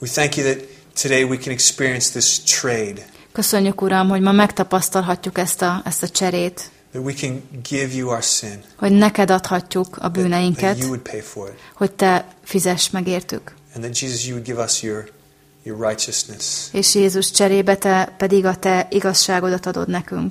We thank you that today we can experience this trade, Köszönjük, Uram, hogy ma megtapasztalhatjuk ezt a, ezt a cserét, that we can give you our sin, hogy neked adhatjuk a that, that bűneinket, you would pay for it, hogy te fizess meg értük. and that Jesus, you would give us your, your righteousness. És Jézus cserébe te pedig a te igazságodat adod nekünk.